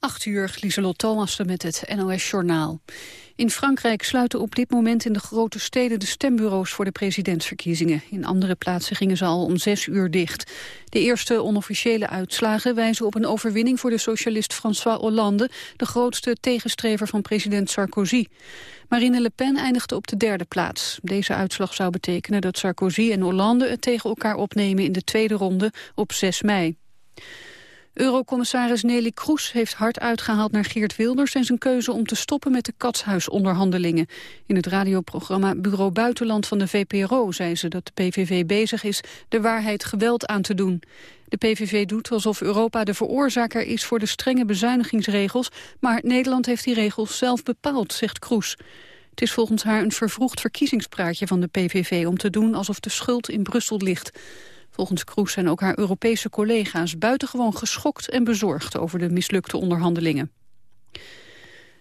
8 uur, Lieselot Thomassen met het NOS-journaal. In Frankrijk sluiten op dit moment in de grote steden de stembureaus voor de presidentsverkiezingen. In andere plaatsen gingen ze al om 6 uur dicht. De eerste onofficiële uitslagen wijzen op een overwinning voor de socialist François Hollande, de grootste tegenstrever van president Sarkozy. Marine Le Pen eindigde op de derde plaats. Deze uitslag zou betekenen dat Sarkozy en Hollande het tegen elkaar opnemen in de tweede ronde op 6 mei. Eurocommissaris Nelly Kroes heeft hard uitgehaald naar Geert Wilders... en zijn keuze om te stoppen met de katshuisonderhandelingen. In het radioprogramma Bureau Buitenland van de VPRO zei ze dat de PVV bezig is de waarheid geweld aan te doen. De PVV doet alsof Europa de veroorzaker is voor de strenge bezuinigingsregels... maar Nederland heeft die regels zelf bepaald, zegt Kroes. Het is volgens haar een vervroegd verkiezingspraatje van de PVV... om te doen alsof de schuld in Brussel ligt. Volgens Kroes zijn ook haar Europese collega's buitengewoon geschokt en bezorgd over de mislukte onderhandelingen.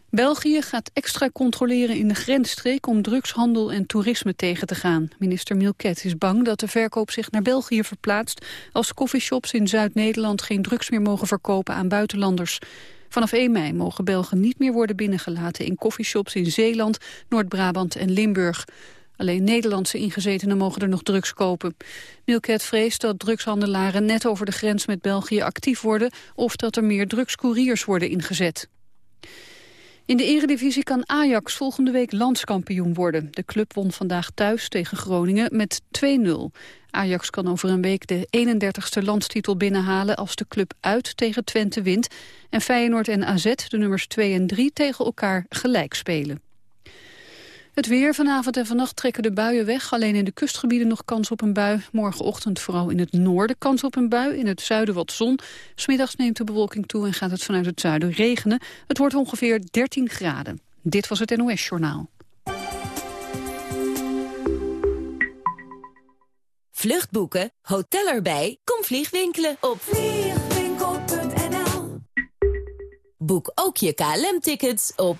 België gaat extra controleren in de grensstreek om drugshandel en toerisme tegen te gaan. Minister Milket is bang dat de verkoop zich naar België verplaatst als coffeeshops in Zuid-Nederland geen drugs meer mogen verkopen aan buitenlanders. Vanaf 1 mei mogen Belgen niet meer worden binnengelaten in coffeeshops in Zeeland, Noord-Brabant en Limburg. Alleen Nederlandse ingezetenen mogen er nog drugs kopen. Milket vreest dat drugshandelaren net over de grens met België actief worden... of dat er meer drugscouriers worden ingezet. In de eredivisie kan Ajax volgende week landskampioen worden. De club won vandaag thuis tegen Groningen met 2-0. Ajax kan over een week de 31ste landstitel binnenhalen... als de club uit tegen Twente wint. En Feyenoord en AZ, de nummers 2 en 3, tegen elkaar gelijk spelen. Het weer vanavond en vannacht trekken de buien weg. Alleen in de kustgebieden nog kans op een bui. Morgenochtend vooral in het noorden kans op een bui. In het zuiden wat zon. Smiddags neemt de bewolking toe en gaat het vanuit het zuiden regenen. Het wordt ongeveer 13 graden. Dit was het NOS Journaal. Vluchtboeken, hotel erbij, kom vliegwinkelen op vliegwinkel.nl Boek ook je KLM-tickets op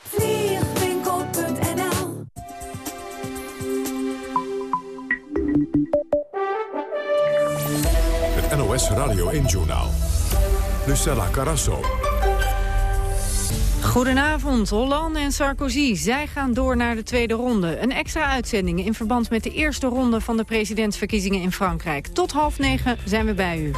NOS Radio 1-journaal. Lucella Carasso. Goedenavond, Hollande en Sarkozy. Zij gaan door naar de tweede ronde. Een extra uitzending in verband met de eerste ronde van de presidentsverkiezingen in Frankrijk. Tot half negen zijn we bij u.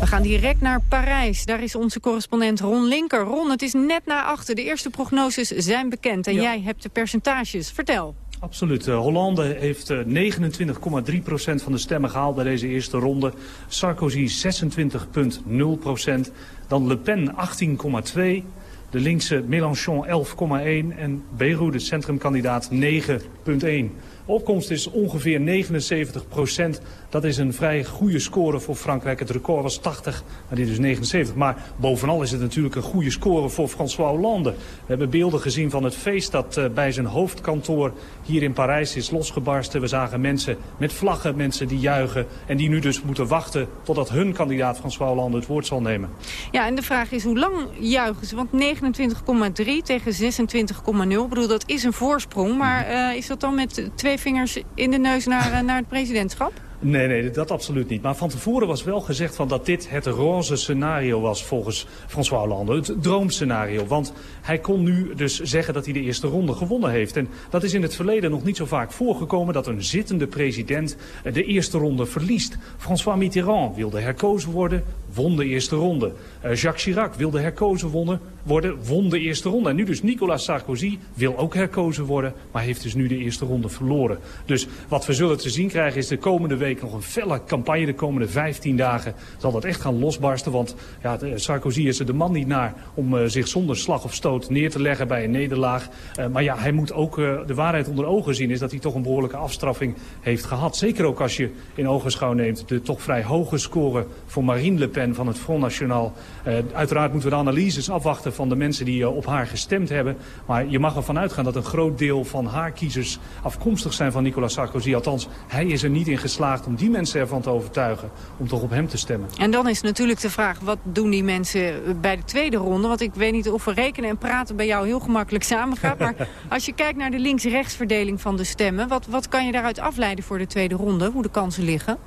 We gaan direct naar Parijs. Daar is onze correspondent Ron Linker. Ron, het is net na achter. De eerste prognoses zijn bekend en jij hebt de percentages. Vertel. Absoluut. Uh, Hollande heeft uh, eh, 29,3% van de stemmen gehaald bij deze eerste ronde. Sarkozy 26,0%. Dan Le Pen 18,2%. De linkse Mélenchon 11,1% en Beirut, de centrumkandidaat, 9,1%. Opkomst is ongeveer 79 procent. Dat is een vrij goede score voor Frankrijk. Het record was 80, maar dit is 79. Maar bovenal is het natuurlijk een goede score voor François Hollande. We hebben beelden gezien van het feest dat uh, bij zijn hoofdkantoor hier in Parijs is losgebarsten. We zagen mensen met vlaggen, mensen die juichen. En die nu dus moeten wachten totdat hun kandidaat François Hollande het woord zal nemen. Ja, en de vraag is hoe lang juichen ze? Want 29,3 tegen 26,0. Ik bedoel, dat is een voorsprong. Maar uh, is dat dan met twee vingers in de neus naar, eh, naar het presidentschap? Nee, nee, dat absoluut niet. Maar van tevoren was wel gezegd van dat dit het roze scenario was volgens François Hollande. Het droomscenario. Want hij kon nu dus zeggen dat hij de eerste ronde gewonnen heeft. En dat is in het verleden nog niet zo vaak voorgekomen dat een zittende president de eerste ronde verliest. François Mitterrand wilde herkozen worden, won de eerste ronde. Uh, Jacques Chirac wilde herkozen worden, won de eerste ronde. En nu dus Nicolas Sarkozy wil ook herkozen worden, maar heeft dus nu de eerste ronde verloren. Dus wat we zullen te zien krijgen is de komende week nog een felle campagne. De komende 15 dagen zal dat echt gaan losbarsten. Want ja, Sarkozy is er de man niet naar om uh, zich zonder slag of stoot neer te leggen bij een nederlaag. Maar ja, hij moet ook de waarheid onder ogen zien. Is dat hij toch een behoorlijke afstraffing heeft gehad. Zeker ook als je in ogenschouw neemt de toch vrij hoge score voor Marine Le Pen van het Front National. uiteraard moeten we de analyses afwachten van de mensen die op haar gestemd hebben. Maar je mag ervan uitgaan dat een groot deel van haar kiezers afkomstig zijn van Nicolas Sarkozy. Althans, hij is er niet in geslaagd om die mensen ervan te overtuigen om toch op hem te stemmen. En dan is natuurlijk de vraag, wat doen die mensen bij de tweede ronde? Want ik weet niet of we rekenen en praten bij jou heel gemakkelijk samengaat. Maar als je kijkt naar de links-rechtsverdeling van de stemmen... Wat, wat kan je daaruit afleiden voor de tweede ronde, hoe de kansen liggen?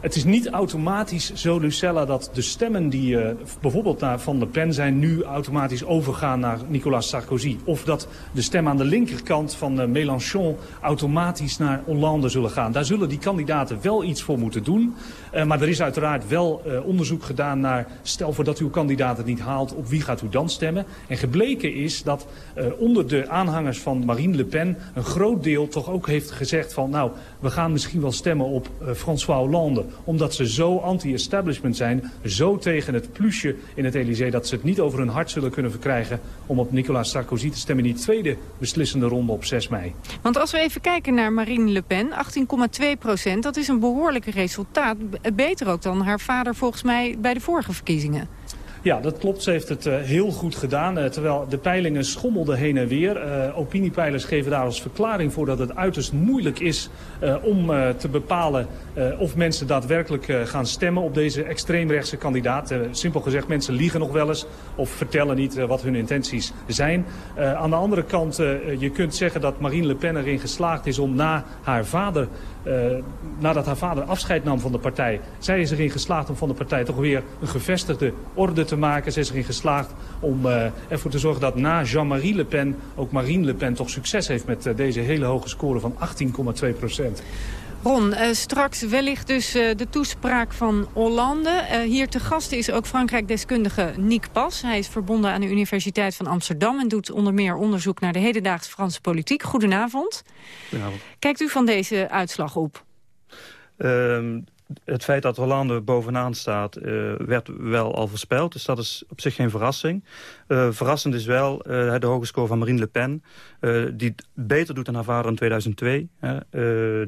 Het is niet automatisch zo, Lucella, dat de stemmen die uh, bijvoorbeeld naar Van Le Pen zijn... nu automatisch overgaan naar Nicolas Sarkozy. Of dat de stemmen aan de linkerkant van uh, Mélenchon automatisch naar Hollande zullen gaan. Daar zullen die kandidaten wel iets voor moeten doen. Uh, maar er is uiteraard wel onderzoek gedaan naar... stel voor dat uw kandidaat het niet haalt, op wie gaat u dan stemmen? En gebleken is dat onder de aanhangers van Marine Le Pen... een groot deel toch ook heeft gezegd van... nou, we gaan misschien wel stemmen op François Hollande omdat ze zo anti-establishment zijn, zo tegen het plusje in het Elysée... dat ze het niet over hun hart zullen kunnen verkrijgen om op Nicolas Sarkozy te stemmen... in die tweede beslissende ronde op 6 mei. Want als we even kijken naar Marine Le Pen, 18,2 procent... dat is een behoorlijk resultaat. Beter ook dan haar vader volgens mij bij de vorige verkiezingen. Ja, dat klopt. Ze heeft het uh, heel goed gedaan. Uh, terwijl de peilingen schommelden heen en weer. Uh, opiniepeilers geven daar als verklaring voor dat het uiterst moeilijk is om te bepalen of mensen daadwerkelijk gaan stemmen op deze extreemrechtse kandidaat. simpel gezegd, mensen liegen nog wel eens of vertellen niet wat hun intenties zijn. aan de andere kant, je kunt zeggen dat Marine Le Pen erin geslaagd is om na haar vader uh, nadat haar vader afscheid nam van de partij. Zij is erin geslaagd om van de partij toch weer een gevestigde orde te maken. Zij is erin geslaagd om uh, ervoor te zorgen dat na Jean-Marie Le Pen... ook Marine Le Pen toch succes heeft met uh, deze hele hoge score van 18,2 procent. Ron, uh, straks wellicht dus uh, de toespraak van Hollande. Uh, hier te gast is ook Frankrijk-deskundige Nick Pas. Hij is verbonden aan de Universiteit van Amsterdam... en doet onder meer onderzoek naar de hedendaagse Franse politiek. Goedenavond. Goedenavond. Kijkt u van deze uitslag op? Ehm, het feit dat Hollande bovenaan staat uh, werd wel al voorspeld. Dus dat is op zich geen verrassing. Uh, verrassend is wel uh, de hoge score van Marine Le Pen. die beter doet dan haar vader in 2002.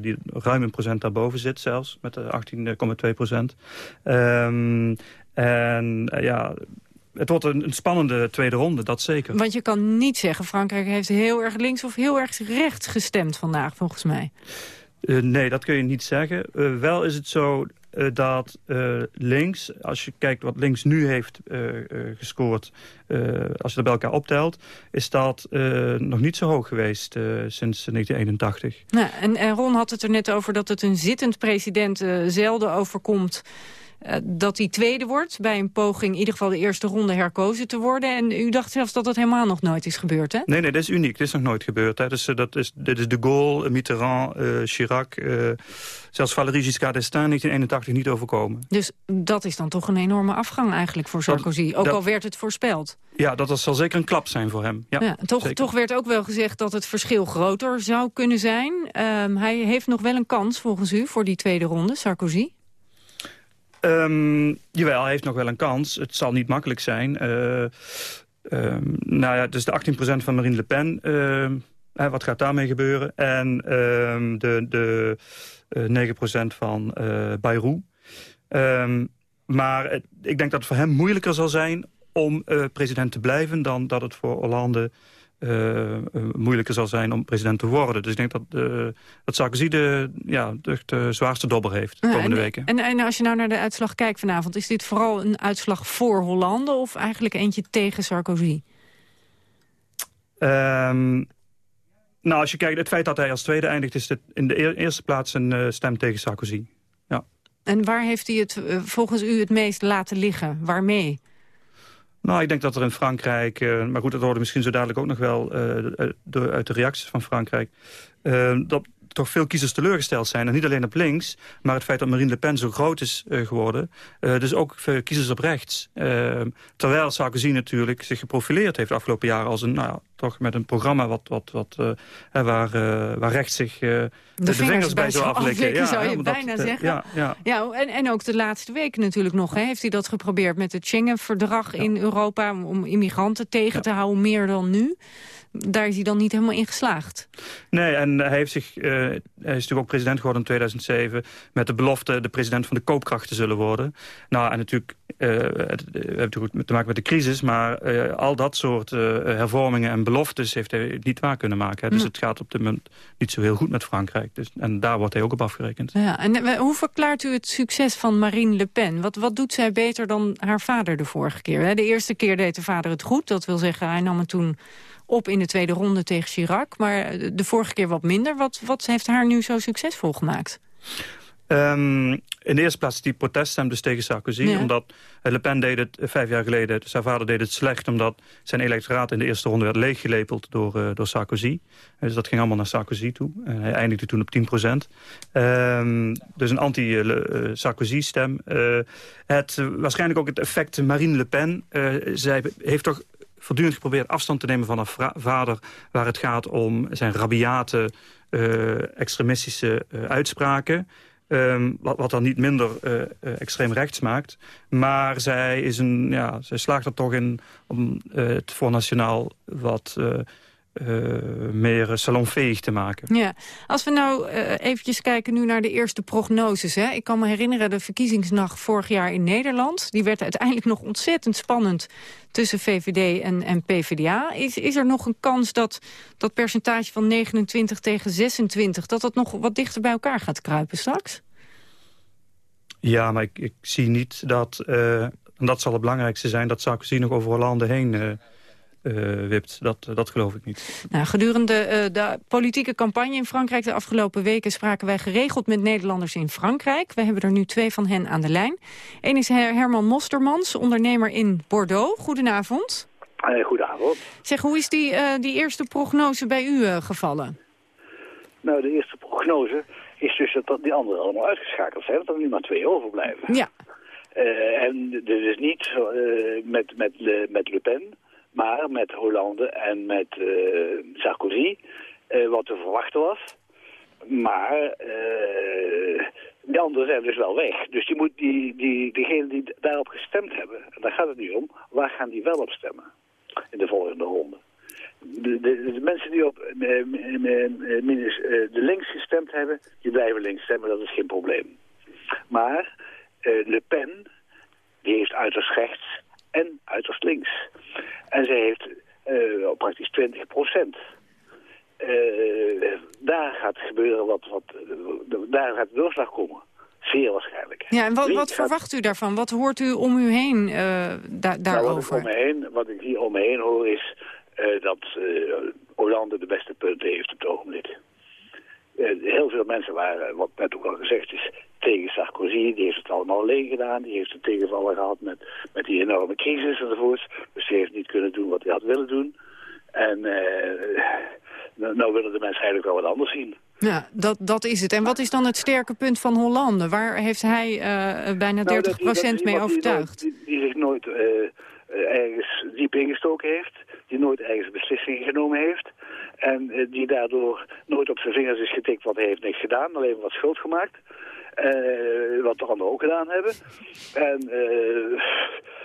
die ruim een procent daarboven zit zelfs. Met 18,2 procent. Um, en ja het wordt een, spannende tweede ronde, dat zeker. Want je kan niet zeggen, Frankrijk heeft heel erg links of heel erg rechts gestemd vandaag, volgens mij. Uh, nee, dat kun je niet zeggen. Uh, wel is het zo uh, dat links, als je kijkt wat links nu heeft gescoord... als je dat bij elkaar optelt, is dat nog niet zo hoog geweest sinds 1981. Nou, en, en Ron had het er net over dat het een zittend president zelden overkomt... Uh, dat hij tweede wordt bij een poging in ieder geval de eerste ronde herkozen te worden. En u dacht zelfs dat dat helemaal nog nooit is gebeurd, hè? Nee, nee, dat is uniek. Dit is nog nooit gebeurd. Hè. Dus, uh, dat is, dit is de Gaulle, Mitterrand, uh, Chirac, zelfs Valéry Giscard d'Estaing 1981 niet overkomen. Dus dat is dan toch een enorme afgang eigenlijk voor Sarkozy, dat, ook dat, al werd het voorspeld. Ja, dat, dat zal zeker een klap zijn voor hem. Ja, ja toch, toch werd ook wel gezegd dat het verschil groter zou kunnen zijn. Um, hij heeft nog wel een kans volgens u voor die tweede ronde, Sarkozy? Um, jawel, hij heeft nog wel een kans. Het zal niet makkelijk zijn. Uh, um, nou ja, dus de 18% van Marine Le Pen, uh, wat gaat daarmee gebeuren? En de, de uh, 9% van uh, Bayrou. maar ik denk dat het voor hem moeilijker zal zijn om president te blijven... dan dat het voor Hollande uh, moeilijker zal zijn om president te worden. Dus ik denk dat, uh, dat Sarkozy de, ja, de, de zwaarste dobber heeft de komende en, weken. En, en als je nou naar de uitslag kijkt vanavond... is dit vooral een uitslag voor Hollande of eigenlijk eentje tegen Sarkozy? Um, nou, als je kijkt, het feit dat hij als tweede eindigt... is het in de eerste plaats een uh, stem tegen Sarkozy. Ja. En waar heeft hij het volgens u het meest laten liggen? Waarmee? Nou, ik denk dat er in Frankrijk... Uh, maar goed, dat hoorde misschien zo dadelijk ook nog wel... Uh, uit de reacties van Frankrijk... Uh, dat toch veel kiezers teleurgesteld zijn. En niet alleen op links, maar het feit dat Marine Le Pen zo groot is uh, geworden. Uh, dus ook veel kiezers op rechts. Uh, terwijl Sarkozy natuurlijk zich geprofileerd heeft de afgelopen jaren... als een, nou, toch met een programma wat, wat, wat, waar, waar rechts zich de, de, vingers bij zou aflikken. Ja, zou je bijna zeggen. Ja, ja. ja en, en ook de laatste weken natuurlijk nog. Hè, heeft hij dat geprobeerd met het Schengen-verdrag in Europa... om immigranten tegen te houden, meer dan nu daar is hij dan niet helemaal in geslaagd. Nee, en hij, heeft zich, uh, hij is natuurlijk ook president geworden in 2007... met de belofte de president van de koopkracht te zullen worden. Nou, en natuurlijk, uh, we hebben natuurlijk te maken met de crisis... maar uh, al dat soort hervormingen en beloftes heeft hij niet waar kunnen maken. Hè. Dus het gaat op dit moment niet zo heel goed met Frankrijk. Dus, en daar wordt hij ook op afgerekend. Ja, en hoe verklaart u het succes van Marine Le Pen? Wat, wat doet zij beter dan haar vader de vorige keer? De eerste keer deed de vader het goed. Dat wil zeggen, hij nam het toen op in de tweede ronde tegen Chirac. Maar de vorige keer wat minder. Wat, wat heeft haar nu zo succesvol gemaakt? Um, in de eerste plaats die proteststem dus tegen Sarkozy. Omdat Le Pen deed het vijf jaar geleden, zijn vader deed het slecht... omdat zijn electoraat in de eerste ronde werd leeggelepeld door, uh, door Sarkozy. Dus dat ging allemaal naar Sarkozy toe. En hij eindigde toen op 10 procent. Um, dus een anti-Sarkozy-stem. Uh, het, waarschijnlijk ook het effect Marine Le Pen. Uh, zij heeft toch voortdurend geprobeerd afstand te nemen van haar vader... waar het gaat om zijn rabiate, extremistische uitspraken... Um, wat, wat dan niet minder uh, extreem rechts maakt. Maar zij, is een, ja, zij slaagt er toch in om het voor nationaal wat uh, meer salonveeg te maken. Ja, als we nou uh, eventjes kijken nu naar de eerste prognoses. Hè. Ik kan me herinneren de verkiezingsnacht vorig jaar in Nederland. Die werd uiteindelijk nog ontzettend spannend tussen VVD en, en PvdA. Is, is er nog een kans dat dat percentage van 29 tegen 26... dat dat nog wat dichter bij elkaar gaat kruipen straks? Ja, maar ik, ik zie niet dat... Uh, en dat zal het belangrijkste zijn... dat Sarkozy nog over Hollande heen uh, wipt. Dat, dat geloof ik niet. Nou, gedurende uh, de politieke campagne in Frankrijk de afgelopen weken spraken wij geregeld met Nederlanders in Frankrijk. We hebben er nu twee van hen aan de lijn. Eén is Herman Mostermans, ondernemer in Bordeaux. Goedenavond. Uh, goedenavond. Zeg, hoe is die, die eerste prognose bij u gevallen? Nou, de eerste prognose is dus dat die anderen allemaal uitgeschakeld zijn. Dat er nu maar twee overblijven. Ja. en dus niet met, met, met Le Pen maar met Hollande en met uh, Sarkozy, uh, wat te verwachten was. Maar uh, die anderen zijn dus wel weg. Dus die moet, die, die, diegenen die daarop gestemd hebben, en daar gaat het nu om, waar gaan die wel op stemmen in de volgende ronde? De, de, de mensen die op de links gestemd hebben, die blijven links stemmen, dat is geen probleem. Maar Le Pen, die heeft uiterst rechts en uiterst links. En zij heeft uh, praktisch 20 procent. Uh, daar gaat gebeuren wat, wat daar gaat de doorslag komen. Zeer waarschijnlijk. Ja, en wat, wat verwacht u daarvan? Wat hoort u om u heen uh, da daarover? Nou, wat, ik om me heen, wat ik hier om me heen hoor is dat Hollande de beste punten heeft op het ogenblik. heel veel mensen waren, wat net ook al gezegd is, tegen Sarkozy. Die heeft het allemaal alleen gedaan. Die heeft een tegenvallen gehad met, met die enorme crisis enzovoort. Dus die heeft niet kunnen doen wat hij had willen doen. En uh, nou, nou willen de mensen eigenlijk wel wat anders zien. Ja, dat, dat is het. En wat is dan het sterke punt van Hollande? Waar heeft hij uh, bijna 30% nou, mee overtuigd? Die, die, zich nooit uh, ergens diep ingestoken heeft. Die nooit ergens beslissingen genomen heeft. En die daardoor nooit op zijn vingers is getikt, wat hij heeft niks gedaan. Alleen wat schuld gemaakt. Uh, wat de anderen ook gedaan hebben. En, uh,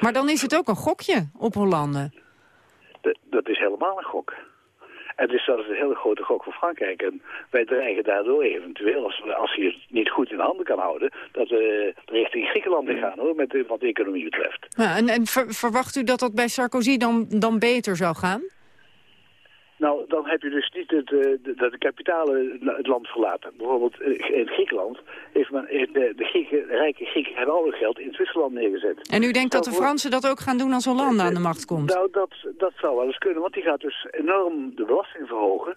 maar dan is het ook een gokje op Hollande. Dat is helemaal een gok. Het is zelfs een hele grote gok voor Frankrijk. En wij dreigen daardoor eventueel, als, als hij het niet goed in handen kan houden... dat we richting Griekenland gaan, hoor, met, wat de economie betreft. Ja, en en verwacht u dat dat bij Sarkozy dan, dan beter zou gaan? Nou, dan heb je dus niet het, uh, dat de kapitalen het land verlaten. Bijvoorbeeld eh, in Griekenland heeft, men, de Grieken, rijke Grieken hebben al hun geld in Zwitserland neergezet. En u denkt dat de Fransen dat ook gaan doen als Hollande aan de macht komt? Nou, dat, dat zou wel eens kunnen, want die gaat dus enorm de belasting verhogen.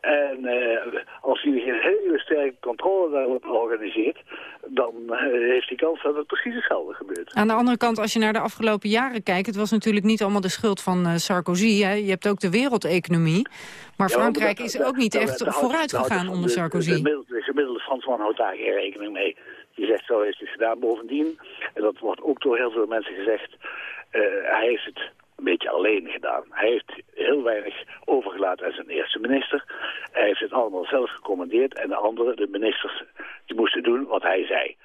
En uh, als hij een hele sterke controle daarop organiseert, dan uh, heeft hij kans dat het precies hetzelfde gebeurt. Aan de andere kant, als je naar de afgelopen jaren kijkt, het was natuurlijk niet allemaal de schuld van uh, Sarkozy. Hè? Je hebt ook de wereldeconomie. Maar ja, Frankrijk dat, is ook niet echt vooruit gegaan onder de, Sarkozy. De, de, de gemiddelde Fransman houdt daar geen rekening mee. Die zegt zo heeft het gedaan. Bovendien, en dat wordt ook door heel veel mensen gezegd, hij heeft het een beetje alleen gedaan. Hij heeft heel weinig overgelaten aan zijn eerste minister. Hij heeft het allemaal zelf gecommandeerd en de anderen, de ministers, die moesten doen wat hij zei.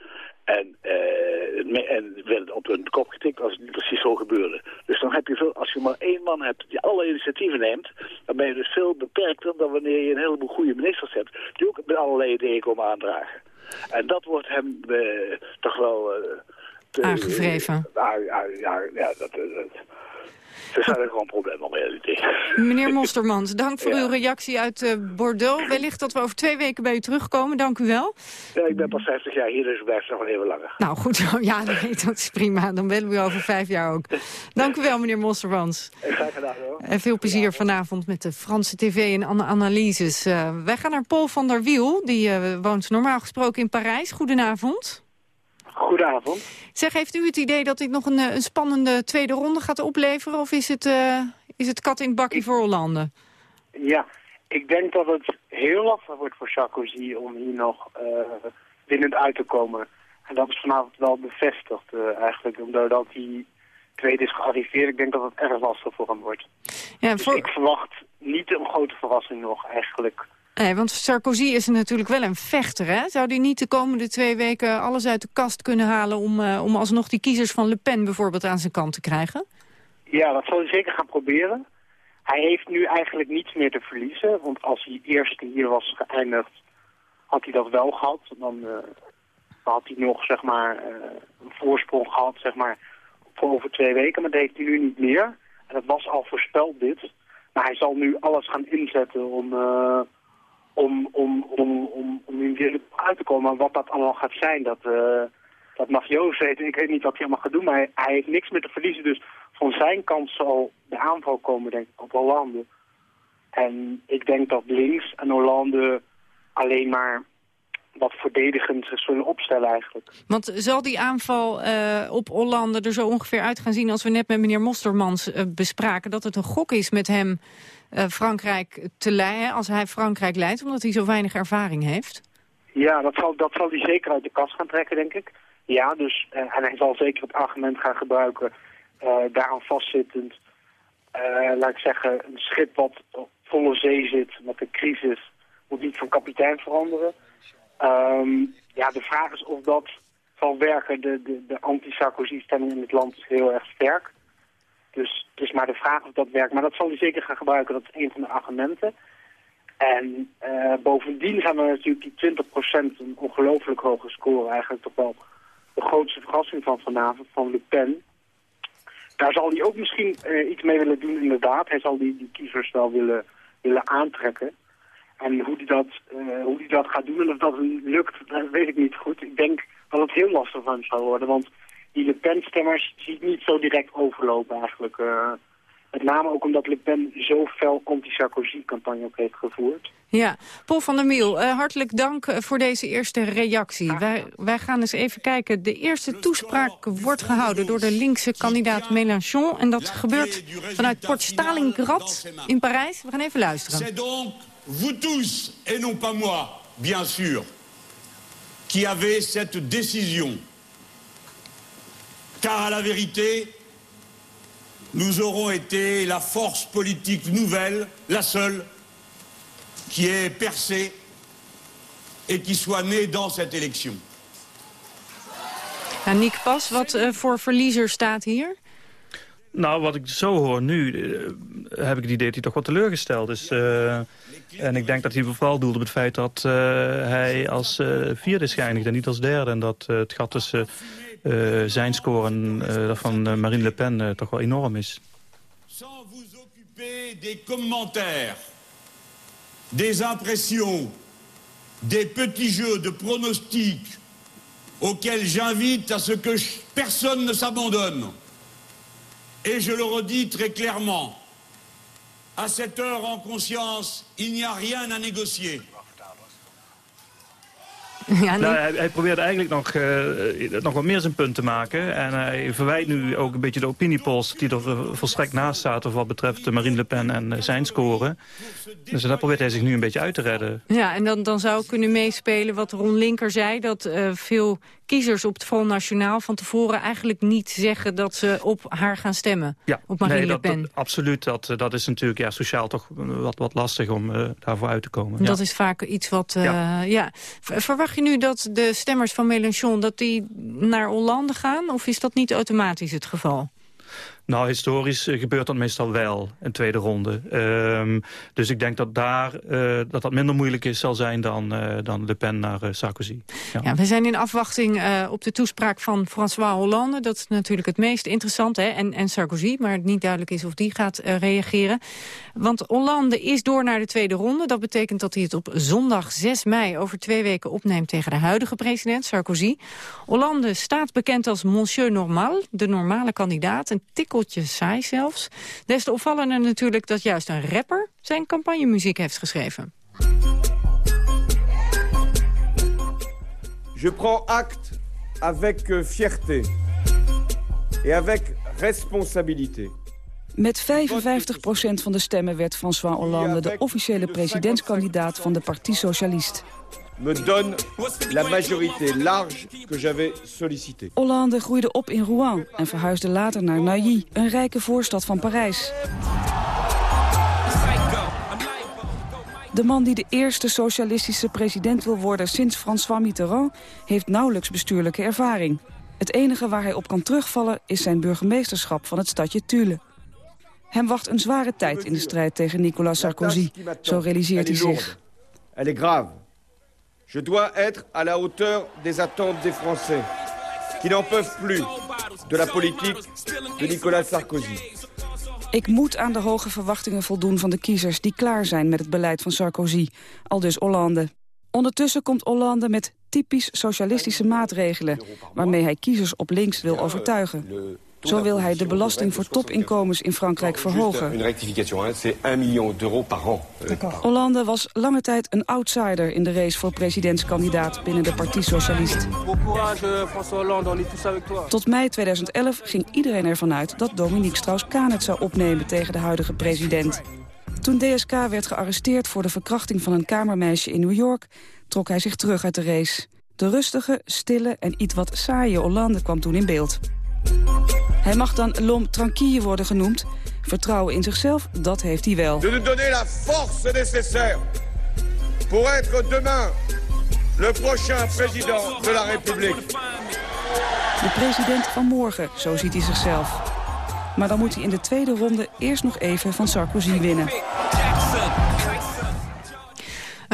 En, uh, en werd op hun kop getikt als het niet precies zo gebeurde. Dus dan heb je veel, als je maar één man hebt die alle initiatieven neemt, dan ben je dus veel beperkter dan wanneer je een heleboel goede ministers hebt, die ook met allerlei ideeën komen aandragen. En dat wordt hem uh, toch wel... Uh, Aangevreven. ja, ja, ja, dat, dat Dus daar is gewoon een probleem om realiteit. Meneer Mostermans, dank voor uw reactie uit uh, Bordeaux. Wellicht dat we over twee weken bij u terugkomen. Dank u wel. Ja, ik ben pas 50 jaar hier, dus ik blijf nog even langer. Nou goed, ja, dat is prima. Dan bellen we u over vijf jaar ook. Dank u wel, meneer Mostermans. Graag gedaan, hoor. En veel plezier vanavond met de Franse tv en analyses. Uh, wij gaan naar Paul van der Wiel. Die uh, woont normaal gesproken in Parijs. Goedenavond. Goedenavond. Zeg, heeft u het idee dat dit nog een, een spannende tweede ronde gaat opleveren? Of is het, uh, is het kat in het bakje voor Hollande? Ja, ik denk dat het heel lastig wordt voor Sarkozy om hier nog uh, winnend uit te komen. En dat is vanavond wel bevestigd uh, eigenlijk, omdat hij tweede is gearriveerd. Ik denk dat het erg lastig voor hem wordt. Ja, dus ik verwacht niet een grote verrassing nog eigenlijk. Nee, want Sarkozy is natuurlijk wel een vechter, hè? Zou hij niet de komende twee weken alles uit de kast kunnen halen... om, uh, om alsnog die kiezers van Le Pen bijvoorbeeld aan zijn kant te krijgen? Ja, dat zal hij zeker gaan proberen. Hij heeft nu eigenlijk niets meer te verliezen. Want als hij eerst hier was geëindigd, had hij dat wel gehad. Dan, uh, had hij nog, zeg maar, uh, een voorsprong gehad, zeg maar, voor over twee weken. Maar dat heeft hij nu niet meer. En dat was al voorspeld, dit. Maar hij zal nu alles gaan inzetten om om, om, om, om, om in uit te komen. Wat dat allemaal gaat zijn, dat, uh, dat mag Joost weten. Ik weet niet wat hij allemaal gaat doen, maar hij, heeft niks meer te verliezen. Dus van zijn kant zal de aanval komen, denk ik, op Hollande. En ik denk dat links en Hollande alleen maar wat verdedigend zullen opstellen eigenlijk. Want zal die aanval uh, op Hollande er zo ongeveer uit gaan zien... als we net met meneer Mostermans uh, bespraken... dat het een gok is met hem Frankrijk te leiden, als hij Frankrijk leidt, omdat hij zo weinig ervaring heeft? Ja, dat zal, dat zal hij zeker uit de kast gaan trekken, denk ik. Ja, dus, uh, en hij zal zeker het argument gaan gebruiken, uh, daaraan vastzittend, laat ik zeggen, een schip wat op volle zee zit met een crisis, moet niet van kapitein veranderen. Um, ja, de vraag is of dat zal werken. De, de, de anti-Sarkozy-stemming in het land is heel erg sterk. Dus het is maar de vraag of dat werkt. Maar dat zal hij zeker gaan gebruiken. Dat is een van de argumenten. En uh, bovendien gaan we natuurlijk die 20% een ongelooflijk hoge score. Eigenlijk toch wel de grootste verrassing van vanavond, van Le Pen. Daar zal hij ook misschien uh, iets mee willen doen, inderdaad. Hij zal die, die kiezers wel willen, willen aantrekken. En hoe hij dat, uh, hoe die dat gaat doen en of dat lukt, dat weet ik niet goed. Ik denk dat het heel lastig van hem zal worden. Want die Le Pen-stemmers zie ik niet zo direct overlopen eigenlijk. Uh, met name ook omdat Le Pen zo fel anti-Sarkozy-campagne ook heeft gevoerd. Ja, Paul van der Miel, uh, hartelijk dank eh, voor deze eerste reactie. Wij, wij gaan eens even kijken. De eerste toespraak wordt gehouden door de linkse kandidaat Mélenchon. En dat gebeurt vanuit Port Stalingrad in Parijs. We gaan even luisteren. C'est donc vous tous, et non pas moi, bien sûr, qui avez cette décision car à la vérité, nous aurons été la force politique nouvelle, la seule, qui ait percé et qui soit née dans cette élection. Nick Pas, wat uh, voor verliezer staat hier? Nou, wat ik zo hoor nu, uh, heb ik het idee dat hij toch wat teleurgesteld is. Uh, en ik denk dat hij vooral doelde op het feit dat hij als vierde is geëindigd en niet als derde. En dat het gat tussen uh, zijn en uh, van uh, Marine Le Pen. Sans vous occuper des commentaires, des impressions, des petits jeux de pronostics auxquels j'invite à ce que personne ne s'abandonne. Et je le redis très clairement, à cette heure en conscience, il n'y a rien à négocier. Ja, nou, hij, hij, probeerde eigenlijk nog, uh, nog wat meer zijn punt te maken. En hij verwijt nu ook een beetje de opiniepolls die er uh, volstrekt naast zaten... wat betreft Marine Le Pen en uh, zijn score. Dus daar probeert hij zich nu een beetje uit te redden. Ja, en dan, dan zou ik kunnen meespelen wat Ron Linker zei... dat veel kiezers op het Front Nationaal van tevoren eigenlijk niet zeggen... dat ze op haar gaan stemmen, ja, op Marine nee, Le Pen. Dat, absoluut, dat, dat is natuurlijk ja, sociaal toch wat, wat lastig om daarvoor uit te komen. Dat ja. is vaak iets wat... ja. ja. Verwacht je nu dat de stemmers van Mélenchon dat die naar Hollande gaan? Of is dat niet automatisch het geval? Nou, historisch eh, gebeurt dat meestal wel, een tweede ronde. Um, dus ik denk dat daar uh, dat, dat minder moeilijk is zal zijn dan, uh, dan Le Pen naar Sarkozy. Ja. we zijn in afwachting op de toespraak van François Hollande. Dat is natuurlijk het meest interessante. Hè? En, en Sarkozy, maar het niet duidelijk is of die gaat reageren. Want Hollande is door naar de tweede ronde. Dat betekent dat hij het op zondag 6 mei over twee weken opneemt tegen de huidige president, Sarkozy. Hollande staat bekend als Monsieur Normal, de normale kandidaat. Een tikkeltje saai zelfs. Des te opvallender natuurlijk dat juist een rapper zijn campagnemuziek heeft geschreven. Je prends acte avec euh, fierté et avec responsabilité. Met 55% van de stemmen werd François Hollande de officiële presidentskandidaat van de Parti Socialiste me donne la majorité large que j'avais sollicité. Hollande groeide op in Rouen en verhuisde later naar Neuilly, een rijke voorstad van Parijs. De man die de eerste socialistische president wil worden sinds François Mitterrand... heeft nauwelijks bestuurlijke ervaring. Het enige waar hij op kan terugvallen is zijn burgemeesterschap van het stadje Tulle. Hem wacht een zware tijd in de strijd tegen Nicolas Sarkozy, zo realiseert hij zich. Elle est grave. Je dois être à la hauteur des attentes des Français, qui n'en peuvent plus de la politique de Nicolas Sarkozy. Ik moet aan de hoge verwachtingen voldoen van de kiezers die klaar zijn met het beleid van Sarkozy, al dus Hollande. Ondertussen komt Hollande met typisch socialistische maatregelen... waarmee hij kiezers op links wil overtuigen. Zo wil hij de belasting voor topinkomens in Frankrijk verhogen. Hollande was lange tijd een outsider in de race voor presidentskandidaat binnen de Partie Socialiste. Tot mei 2011 ging iedereen ervan uit dat Dominique Strauss-Kaan het zou opnemen tegen de huidige president. Toen DSK werd gearresteerd voor de verkrachting van een kamermeisje in New York, trok hij zich terug uit de race. De rustige, stille en iets wat saaie Hollande kwam toen in beeld. Hij mag dan l'homme tranquille worden genoemd. Vertrouwen in zichzelf, dat heeft hij wel. De nous donner la force nécessaire pour être demain le prochain président de la République. De president van morgen, zo ziet hij zichzelf. Maar dan moet hij in de tweede ronde eerst nog even van Sarkozy winnen.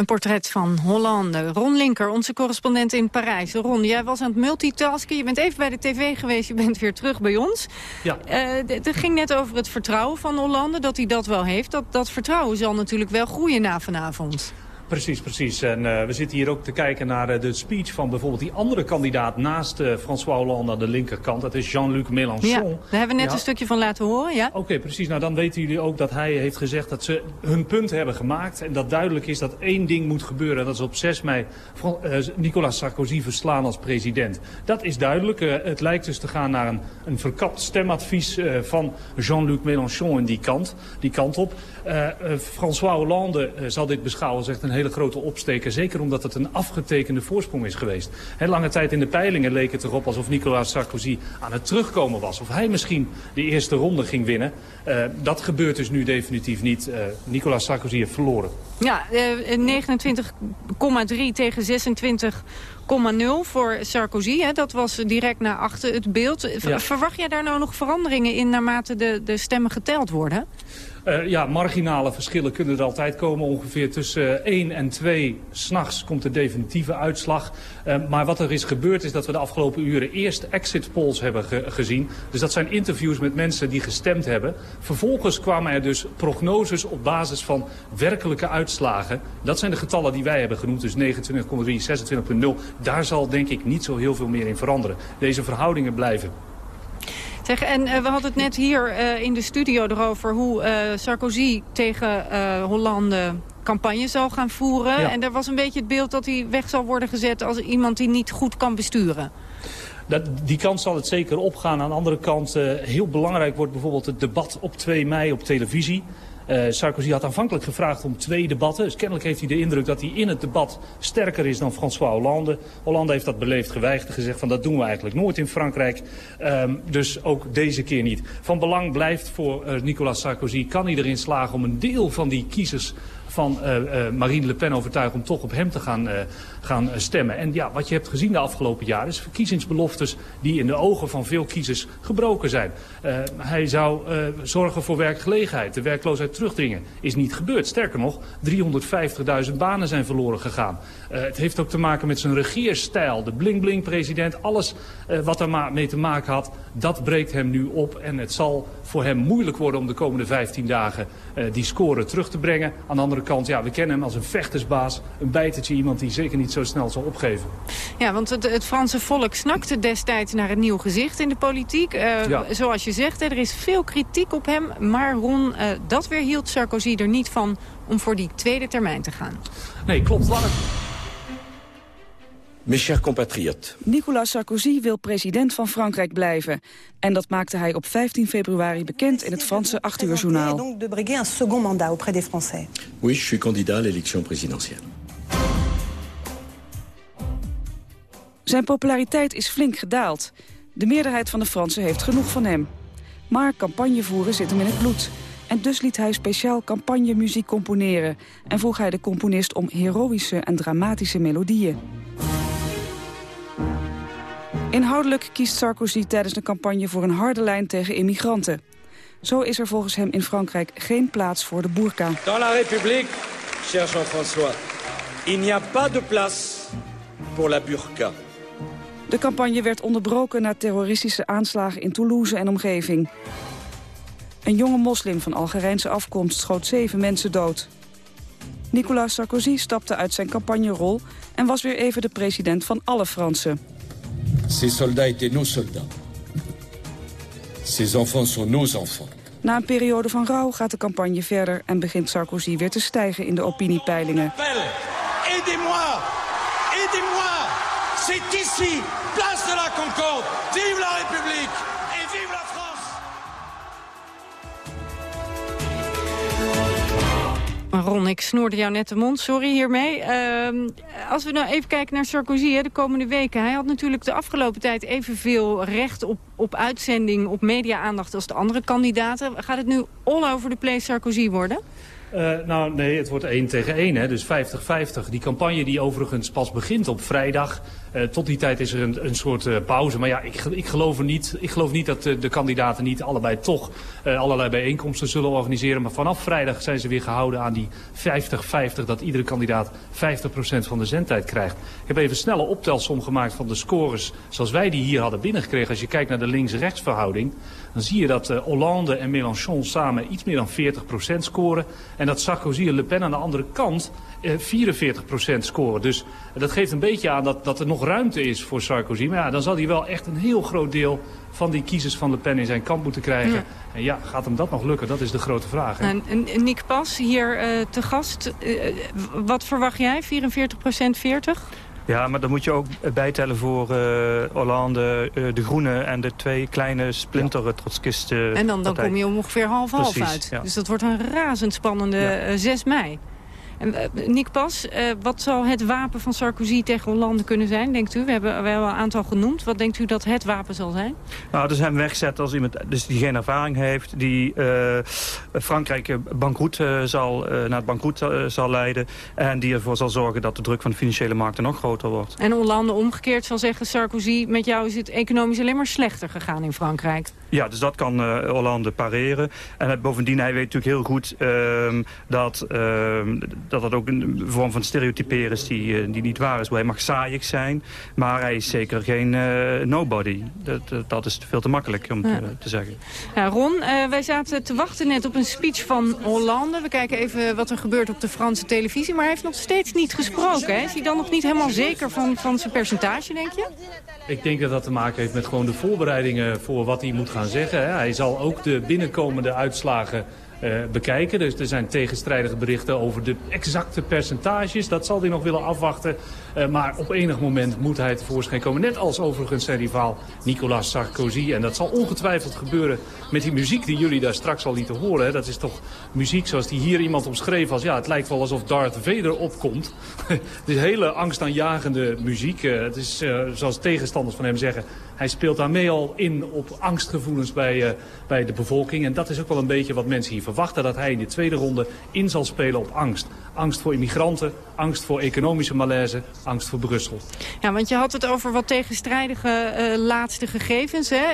Een portret van Hollande. Ron Linker, onze correspondent in Parijs. Ron, jij was aan het multitasken. Je bent even bij de tv geweest, je bent weer terug bij ons. Ja. Uh, het ging net over het vertrouwen van Hollande, dat hij dat wel heeft. Dat, dat vertrouwen zal natuurlijk wel groeien na vanavond. Precies, precies. En uh, we zitten hier ook te kijken naar uh, de speech van bijvoorbeeld die andere kandidaat naast uh, François Hollande aan de linkerkant. Dat is Jean-Luc Mélenchon. Ja, daar hebben we net ja. een stukje van laten horen, ja. Oké, okay, precies. Nou, dan weten jullie ook dat hij heeft gezegd dat ze hun punt hebben gemaakt. En dat duidelijk is dat één ding moet gebeuren. Dat is op 6 mei Nicolas Sarkozy verslaan als president. Dat is duidelijk. het lijkt dus te gaan naar een, een verkapt stemadvies van Jean-Luc Mélenchon in die kant, die kant op. François Hollande zal dit beschouwen, zegt een hele grote opsteker. Zeker omdat het een afgetekende voorsprong is geweest. He, lange tijd in de peilingen leek het erop alsof Nicolas Sarkozy aan het terugkomen was. Of hij misschien de eerste ronde ging winnen. Uh, dat gebeurt dus nu definitief niet. Uh, Nicolas Sarkozy heeft verloren. Ja, uh, 29,3 tegen 26,0 voor Sarkozy. Hè? Dat was direct naar achter het beeld. Ja. Verwacht jij daar nou nog veranderingen in naarmate de, de stemmen geteld worden? Uh, ja, marginale verschillen kunnen er altijd komen. Ongeveer tussen 1 en 2 s'nachts komt de definitieve uitslag. Uh, maar wat er is gebeurd is dat we de afgelopen uren eerst exit polls hebben ge gezien. Dus dat zijn interviews met mensen die gestemd hebben. Vervolgens kwamen er dus prognoses op basis van werkelijke uitslagen. Dat zijn de getallen die wij hebben genoemd. Dus 29,3, 26,0. Daar zal denk ik niet zo heel veel meer in veranderen. Deze verhoudingen blijven. Zeg, en uh, we hadden het net hier uh, in de studio erover hoe uh, Sarkozy tegen Hollande campagne zal gaan voeren. Ja. En er was een beetje het beeld dat hij weg zal worden gezet als iemand die niet goed kan besturen. Dat, die kant zal het zeker opgaan. Aan de andere kant, heel belangrijk wordt bijvoorbeeld het debat op 2 mei op televisie. Uh, Sarkozy had aanvankelijk gevraagd om twee debatten. Dus kennelijk heeft hij de indruk dat hij in het debat sterker is dan François Hollande. Hollande heeft dat beleefd geweigerd en gezegd van dat doen we eigenlijk nooit in Frankrijk. Um, dus ook deze keer niet. Van belang blijft voor uh, Nicolas Sarkozy, kan hij erin slagen om een deel van die kiezers van Marine Le Pen overtuigen om toch op hem te gaan, gaan stemmen. En ja, wat je hebt gezien de afgelopen jaren is verkiezingsbeloftes die in de ogen van veel kiezers gebroken zijn. hij zou zorgen voor werkgelegenheid, de werkloosheid terugdringen. Is niet gebeurd. Sterker nog, 350.000 banen zijn verloren gegaan. het heeft ook te maken met zijn regeerstijl. De bling-bling-president, alles wat er mee te maken had, dat breekt hem nu op. En het zal voor hem moeilijk worden om de komende 15 dagen die score terug te brengen. Aan de andere kant, ja, we kennen hem als een vechtersbaas. Een bijtertje, iemand die zeker niet zo snel zal opgeven. Ja, want het, het Franse volk snakte destijds naar een nieuw gezicht in de politiek. Uh, ja. Zoals je zegt, hè, er is veel kritiek op hem. Maar Ron, uh, dat weerhield Sarkozy er niet van om voor die tweede termijn te gaan. Nee, klopt. Waar Mes chers compatriotes. Nicolas Sarkozy wil president van Frankrijk blijven. En dat maakte hij op 15 februari bekend in het Franse 8 uur journaal. donc de briguer un second mandat auprès des Français. Oui, je suis candidat à l'élection présidentielle. Zijn populariteit is flink gedaald. De meerderheid van de Fransen heeft genoeg van hem. Maar campagne voeren zit hem in het bloed. En dus liet hij speciaal campagnemuziek componeren... en vroeg hij de componist om heroïsche en dramatische melodieën. Inhoudelijk kiest Sarkozy tijdens de campagne voor een harde lijn tegen immigranten. Zo is er volgens hem in Frankrijk geen plaats voor de burka. Dans la République, cher Jean-François, il n'y a pas de place pour la burqa. De campagne werd onderbroken na terroristische aanslagen in Toulouse en omgeving. Een jonge moslim van Algerijnse afkomst schoot zeven mensen dood. Nicolas Sarkozy stapte uit zijn campagnerol en was weer even de president van alle Fransen. Ces soldats étaient nos soldats. Ces enfants sont nos enfants. Na een periode van rouw gaat de campagne verder en begint Sarkozy weer te stijgen in de opiniepeilingen. Aidez-moi! Aidez-moi! C'est ici, place de la Concorde! Vive la République! Et vive la France! Ron, ik snoerde jou net de mond, sorry hiermee. Uh, als we nou even kijken naar Sarkozy hè, de komende weken. Hij had natuurlijk de afgelopen tijd evenveel recht op, op uitzending, op media-aandacht als de andere kandidaten. Gaat het nu all over the place Sarkozy worden? Uh, nou nee, het wordt 1 tegen 1, hè, dus 50-50. Die campagne die overigens pas begint op vrijdag. Uh, tot die tijd is er een, een soort uh, pauze. Maar ja, ik, ik, geloof niet, ik geloof niet dat de, kandidaten niet allebei toch allerlei bijeenkomsten zullen organiseren. Maar vanaf vrijdag zijn ze weer gehouden aan die 50-50. Dat iedere kandidaat 50% van de zendtijd krijgt. Ik heb even snelle optelsom gemaakt van de scores zoals wij die hier hadden binnengekregen. Als je kijkt naar de links-rechts verhouding dan zie je dat uh, Hollande en Mélenchon samen iets meer dan 40% scoren. En dat Sarkozy en Le Pen aan de andere kant uh, 44% scoren. Dus dat geeft een beetje aan dat, dat er nog ruimte is voor Sarkozy. Maar ja, dan zal hij wel echt een heel groot deel van die kiezers van Le Pen in zijn kamp moeten krijgen. Ja. En ja, gaat hem dat nog lukken? Dat is de grote vraag. Hè? En, en Nick Pas, hier uh, te gast. Uh, wat verwacht jij? 44% 40? Ja, maar dan moet je ook bijtellen voor uh, Hollande, uh, de Groenen en de twee kleine splinter ja. trotskisten. En dan, dan kom je ongeveer half-half uit. Ja. Dus dat wordt een razendspannende ja. uh, 6 mei. En, uh, Nick Pas, uh, wat zal het wapen van Sarkozy tegen Hollande kunnen zijn, denkt u? We hebben, we hebben een aantal genoemd. Wat denkt u dat het wapen zal zijn? Nou, dus hem wegzetten als iemand dus die geen ervaring heeft... die uh, Frankrijk bankroet, zal, naar het bankroet zal leiden... en die ervoor zal zorgen dat de druk van de financiële markten nog groter wordt. En Hollande omgekeerd zal zeggen... Sarkozy, met jou is het economisch alleen maar slechter gegaan in Frankrijk. Ja, dus dat kan uh, Hollande pareren. En bovendien, hij weet natuurlijk heel goed uh, dat, uh, dat dat ook een vorm van stereotyperen is die, die niet waar is. Hij mag saaiig zijn, maar hij is zeker geen nobody. Dat, dat is veel te makkelijk om ja. te, te, zeggen. Ja, Ron, wij zaten te wachten net op een speech van Hollande. We kijken even wat er gebeurt op de Franse televisie. Maar hij heeft nog steeds niet gesproken. Hè? Is hij dan nog niet helemaal zeker van, van zijn percentage, denk je? Ik denk dat dat te maken heeft met gewoon de voorbereidingen voor wat hij moet gaan Hij zal ook de binnenkomende uitslagen uh, bekijken. Dus er zijn tegenstrijdige berichten over de exacte percentages. Dat zal hij nog willen afwachten. Uh, maar op enig moment moet hij tevoorschijn komen. Net als overigens zijn rivaal Nicolas Sarkozy. En dat zal ongetwijfeld gebeuren met die muziek die jullie daar straks al lieten horen. Dat is toch muziek zoals die hier iemand omschreef als... ja, het lijkt wel alsof Darth Vader opkomt. het is hele angstaanjagende muziek. Uh, het is zoals tegenstanders van hem zeggen... hij speelt daarmee al in op angstgevoelens bij, bij de bevolking. En dat is ook wel een beetje wat mensen hier verwachten dat hij in de tweede ronde in zal spelen op angst. Angst voor immigranten, angst voor economische malaise, angst voor Brussel. Ja, want je had het over wat tegenstrijdige uh, laatste gegevens. Hè?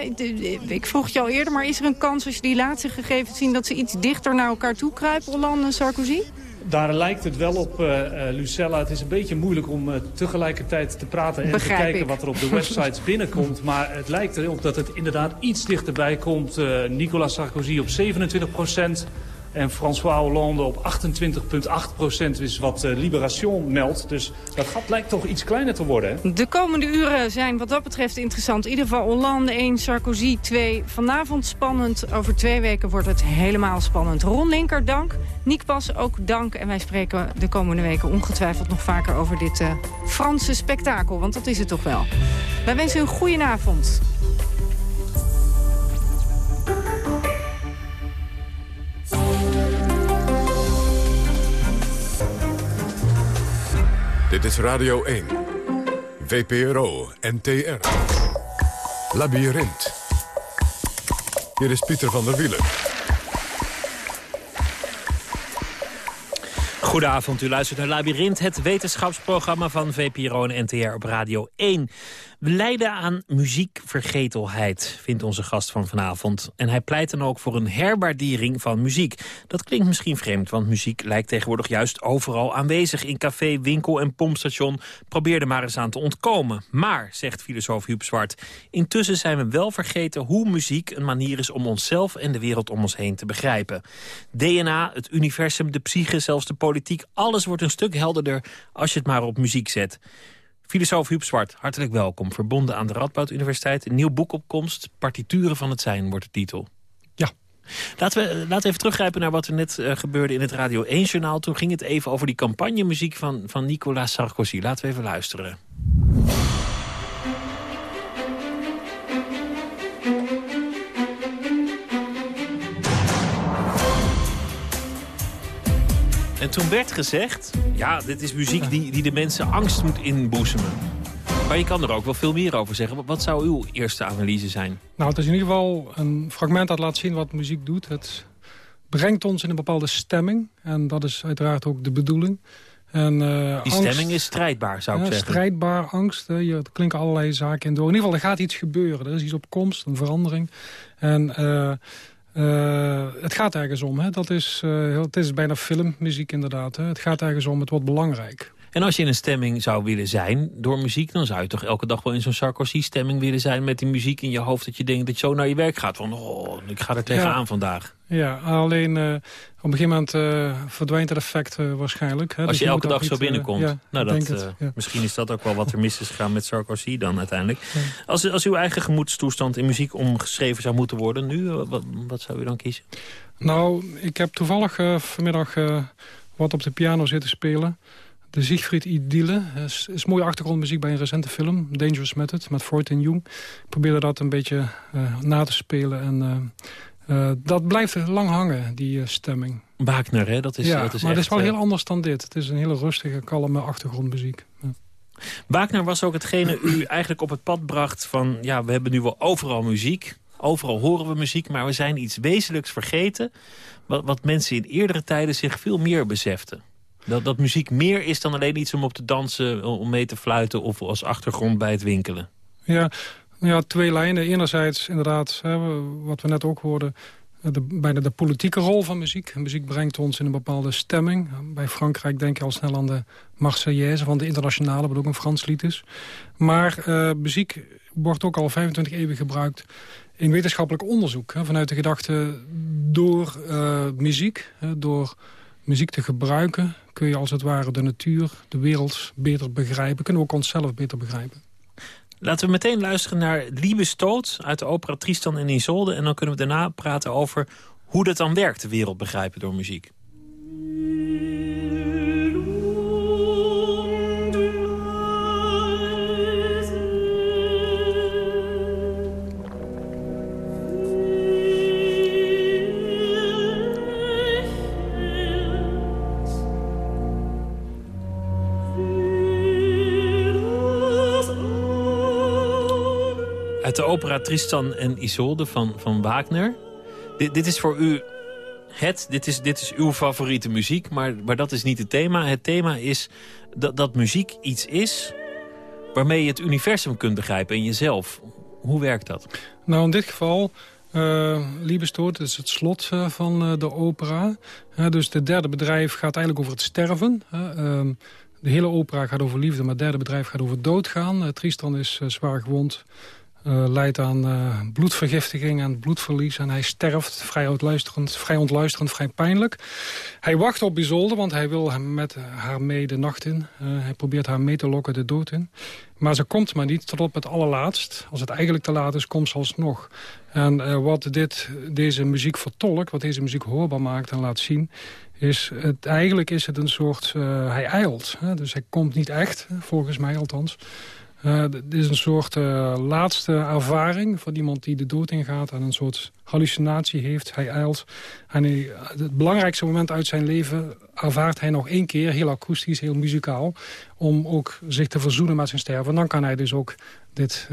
Ik vroeg je al eerder, maar is er een kans als je die laatste gegevens zien... dat ze iets dichter naar elkaar toe kruipen, Hollande en Sarkozy? daar lijkt het wel op, uh, Lucella. Het is een beetje moeilijk om uh, tegelijkertijd te praten en Begrijp te kijken ik. wat er op de websites binnenkomt. Maar het lijkt erop dat het inderdaad iets dichterbij komt. Nicolas Sarkozy op 27 procent. En François Hollande op 28,8 procent is wat uh, Liberation meldt. Dus dat gat lijkt toch iets kleiner te worden. Hè? De komende uren zijn wat dat betreft interessant. In ieder geval Hollande 1, Sarkozy 2. Vanavond spannend. Over twee weken wordt het helemaal spannend. Ron Linker, dank. Niek Pas, ook dank. En wij spreken de komende weken ongetwijfeld nog vaker over dit uh, Franse spektakel. Want dat is het toch wel. Wij wensen u een goede avond. Dit is Radio 1. VPRO NTR. Labyrinth. Hier is Pieter van der Wielen. Goedenavond, u luistert naar Labyrinth, het wetenschapsprogramma van VPRO en NTR op Radio 1. We lijden aan muziekvergetelheid, vindt onze gast van vanavond. En hij pleit dan ook voor een herwaardering van muziek. Dat klinkt misschien vreemd, want muziek lijkt tegenwoordig juist overal aanwezig. In café, winkel en pompstation. Probeer er maar eens aan te ontkomen. Maar, zegt filosoof Huub Zwart, intussen zijn we wel vergeten hoe muziek een manier is om onszelf en de wereld om ons heen te begrijpen. DNA, het universum, de psyche, zelfs de politiek, alles wordt een stuk helderder als je het maar op muziek zet. Filosoof Huub Zwart, hartelijk welkom. Verbonden aan de Radboud Universiteit. Een nieuw boek op komst. Partituren van het zijn wordt de titel. Ja. Laten we, laten we even teruggrijpen naar wat er net uh, gebeurde in het Radio 1-journaal. Toen ging het even over die campagnemuziek van, van Nicolas Sarkozy. Laten we even luisteren. En toen werd gezegd, ja, dit is muziek die, die de mensen angst moet inboezemen. Maar je kan er ook wel veel meer over zeggen. Wat zou uw eerste analyse zijn? Nou, het is in ieder geval een fragment dat laat zien wat muziek doet. Het brengt ons in een bepaalde stemming. En dat is uiteraard ook de bedoeling. En, uh, Die stemming angst, is strijdbaar, zou ik ja, zeggen. Strijdbaar, angst. Hè, er klinken allerlei zaken in door. In ieder geval, er gaat iets gebeuren. Er is iets op komst, een verandering. En... Uh, uh, het gaat ergens om. Hè? Dat is, uh, het is bijna filmmuziek inderdaad. Hè? Het gaat ergens om, het wordt belangrijk. En als je in een stemming zou willen zijn door muziek... dan zou je toch elke dag wel in zo'n Sarkozy-stemming willen zijn... met die muziek in je hoofd dat je denkt dat je zo naar je werk gaat. Van, oh, ik ga er tegenaan ja. vandaag. Ja, alleen uh, op een gegeven moment uh, verdwijnt het effect uh, waarschijnlijk. Hè? Als dus je, je elke dag niet, zo binnenkomt. ja, nou, dat, het, ja. Misschien is dat ook wel wat er mis is gegaan met Sarkozy dan uiteindelijk. Als, als uw eigen gemoedstoestand in muziek omgeschreven zou moeten worden... nu, wat, wat zou u dan kiezen? Nou, ik heb toevallig vanmiddag wat op de piano zitten spelen... De Siegfried Idylle is, is mooie achtergrondmuziek bij een recente film. Dangerous Method, met Freud en Jung. Ik probeerde dat een beetje uh, na te spelen. En uh, uh, dat blijft lang hangen, die stemming. Wagner, hè? Dat is, ja, dat is maar echt, het is wel heel anders dan dit. Het is een hele rustige, kalme achtergrondmuziek. Ja. Wagner was ook hetgene u eigenlijk op het pad bracht van... ja, we hebben nu wel overal muziek. Overal horen we muziek, maar we zijn iets wezenlijks vergeten... wat, wat mensen in eerdere tijden zich veel meer beseften. Dat, dat muziek meer is dan alleen iets om op te dansen, om mee te fluiten... of als achtergrond bij het winkelen. Ja, ja twee lijnen. Enerzijds inderdaad, hè, wat we net ook hoorden... De, bijna de politieke rol van muziek. Muziek brengt ons in een bepaalde stemming. Bij Frankrijk denk je al snel aan de Marseillaise... van de internationale, wat ook een Frans lied is. Maar uh, muziek wordt ook al 25 eeuwen gebruikt in wetenschappelijk onderzoek. Vanuit de gedachte door uh, muziek, hè, door muziek te gebruiken... kun je als het ware de natuur, de wereld beter begrijpen. Kunnen we ook onszelf beter begrijpen. Laten we meteen luisteren naar Liebe Stoot uit de opera Tristan en Isolde. En dan kunnen we daarna praten over hoe dat dan werkt, de wereld begrijpen door muziek. De opera Tristan en Isolde van, van Wagner. Dit, is voor u het, dit is, dit is uw favoriete muziek, maar, maar dat is niet het thema. Het thema is dat, dat muziek iets is waarmee je het universum kunt begrijpen en jezelf. Hoe werkt dat? Nou, in dit geval, uh, Liebestod is het slot uh, van uh, de opera. dus het derde bedrijf gaat eigenlijk over het sterven. Ehm, de hele opera gaat over liefde, maar het derde bedrijf gaat over doodgaan. Tristan is zwaar gewond uh, leidt aan uh, bloedvergiftiging en bloedverlies. En hij sterft, vrij ontluisterend, vrij ontluisterend, vrij pijnlijk. Hij wacht op Isolde, want hij wil met haar mee de nacht in. Hij probeert haar mee te lokken de dood in. Maar ze komt maar niet tot op het allerlaatst. Als het eigenlijk te laat is, komt ze alsnog. En wat dit, deze muziek vertolkt, wat deze muziek hoorbaar maakt en laat zien... is het, eigenlijk is het een soort... hij eilt. Hè? Dus hij komt niet echt, volgens mij althans... Uh, dit is een soort uh, laatste ervaring van iemand die de dood ingaat... en een soort hallucinatie heeft. Hij eilt. En hij, het belangrijkste moment uit zijn leven ervaart hij nog één keer... heel akoestisch, heel muzikaal... om ook zich te verzoenen met zijn sterven. En dan kan hij dus ook dit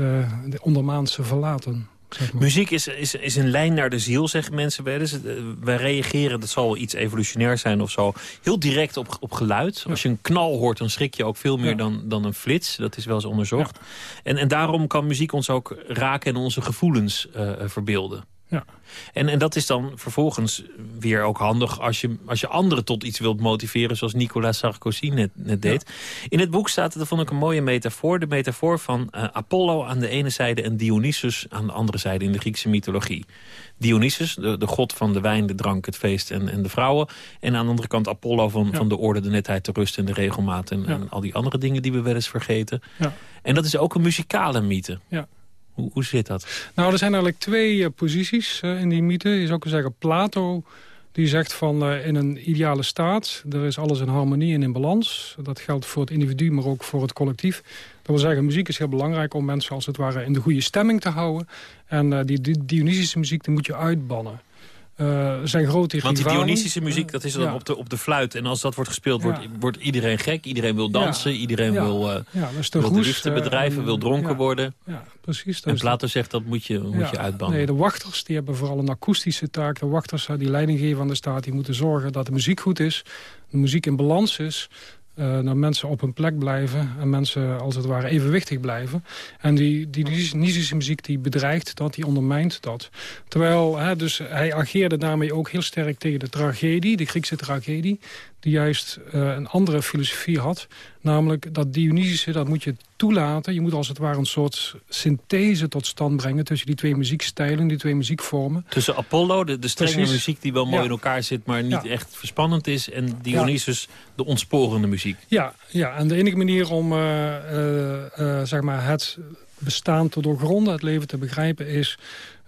ondermaanse verlaten. Muziek is, is, is een lijn naar de ziel, zeggen mensen wel eens. Eh, wij reageren, dat zal iets evolutionair zijn of zo, heel direct op, op geluid. Als je een knal hoort, dan schrik je ook veel meer dan, dan een flits. Dat is wel eens onderzocht. En, en daarom kan muziek ons ook raken en onze gevoelens uh, verbeelden. Ja. En, en dat is dan vervolgens weer ook handig als je, als je anderen tot iets wilt motiveren... zoals Nicolas Sarkozy net, net deed. In het boek staat, dat vond ik een mooie metafoor... de metafoor van uh, Apollo aan de ene zijde en Dionysus aan de andere zijde in de Griekse mythologie. Dionysus, de, de god van de wijn, de drank, het feest en, en de vrouwen. En aan de andere kant Apollo van, van de orde, de netheid, de rust en de regelmaat... En, en al die andere dingen die we wel eens vergeten. En dat is ook een muzikale mythe. Ja. Hoe, hoe zit dat? Nou, er zijn eigenlijk twee uh, posities uh, in die mythe. Je zou kunnen zeggen, Plato die zegt van uh, in een ideale staat... er is alles in harmonie en in balans. Dat geldt voor het individu, maar ook voor het collectief. Dat wil zeggen, muziek is heel belangrijk om mensen als het ware in de goede stemming te houden. En die, die Dionysische muziek die moet je uitbannen. Uh, zijn grote Want die Dionysische muziek, dat is dan op, de, op de fluit. En als dat wordt gespeeld, wordt, wordt iedereen gek. Iedereen wil dansen, iedereen wil, uh, ja, dus de, wil de liefde bedrijven, wil dronken worden. Ja, precies. En Plato zegt, dat moet je, moet je uitbannen. Nee, de wachters die hebben vooral een akoestische taak. De wachters die leiding geven aan de staat, die moeten zorgen dat de muziek goed is. De muziek in balans is. Dat mensen op hun plek blijven en mensen als het ware evenwichtig blijven. En die, die Nizische muziek die bedreigt dat, die ondermijnt dat. Terwijl hè, dus hij ageerde daarmee ook heel sterk tegen de tragedie, de Griekse tragedie die juist uh, een andere filosofie had. Namelijk dat Dionysische, dat moet je toelaten. Je moet als het ware een soort synthese tot stand brengen... tussen die twee muziekstijlen, die twee muziekvormen. Tussen Apollo, de, de strenge muziek die wel mooi in elkaar zit... maar niet echt verspannend is... en Dionysus, de ontsporende muziek. Ja, ja, en de enige manier om uh, uh, zeg maar het bestaan te doorgronden... het leven te begrijpen is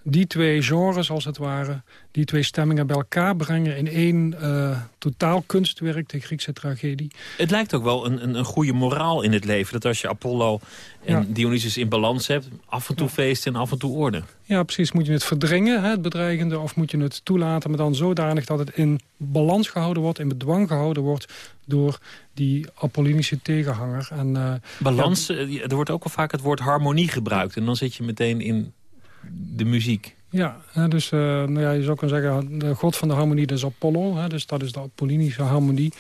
die twee genres, als het ware, die twee stemmingen bij elkaar brengen... in één uh, totaal kunstwerk, de Griekse tragedie. Het lijkt ook wel een, een, een goede moraal in het leven... dat als je Apollo en Dionysus in balans hebt... af en toe feest en af en toe orde. Ja, precies. Moet je het verdringen, hè, het bedreigende... of moet je het toelaten, maar dan zodanig dat het in balans gehouden wordt... in bedwang gehouden wordt door die Apollinische tegenhanger. En, uh, balans, ja, er wordt ook al vaak het woord harmonie gebruikt... en dan zit je meteen in de muziek. Ja, dus uh, nou ja, je zou kunnen zeggen, de god van de harmonie is Apollo. Hè, dus dat is de Apollinische harmonie.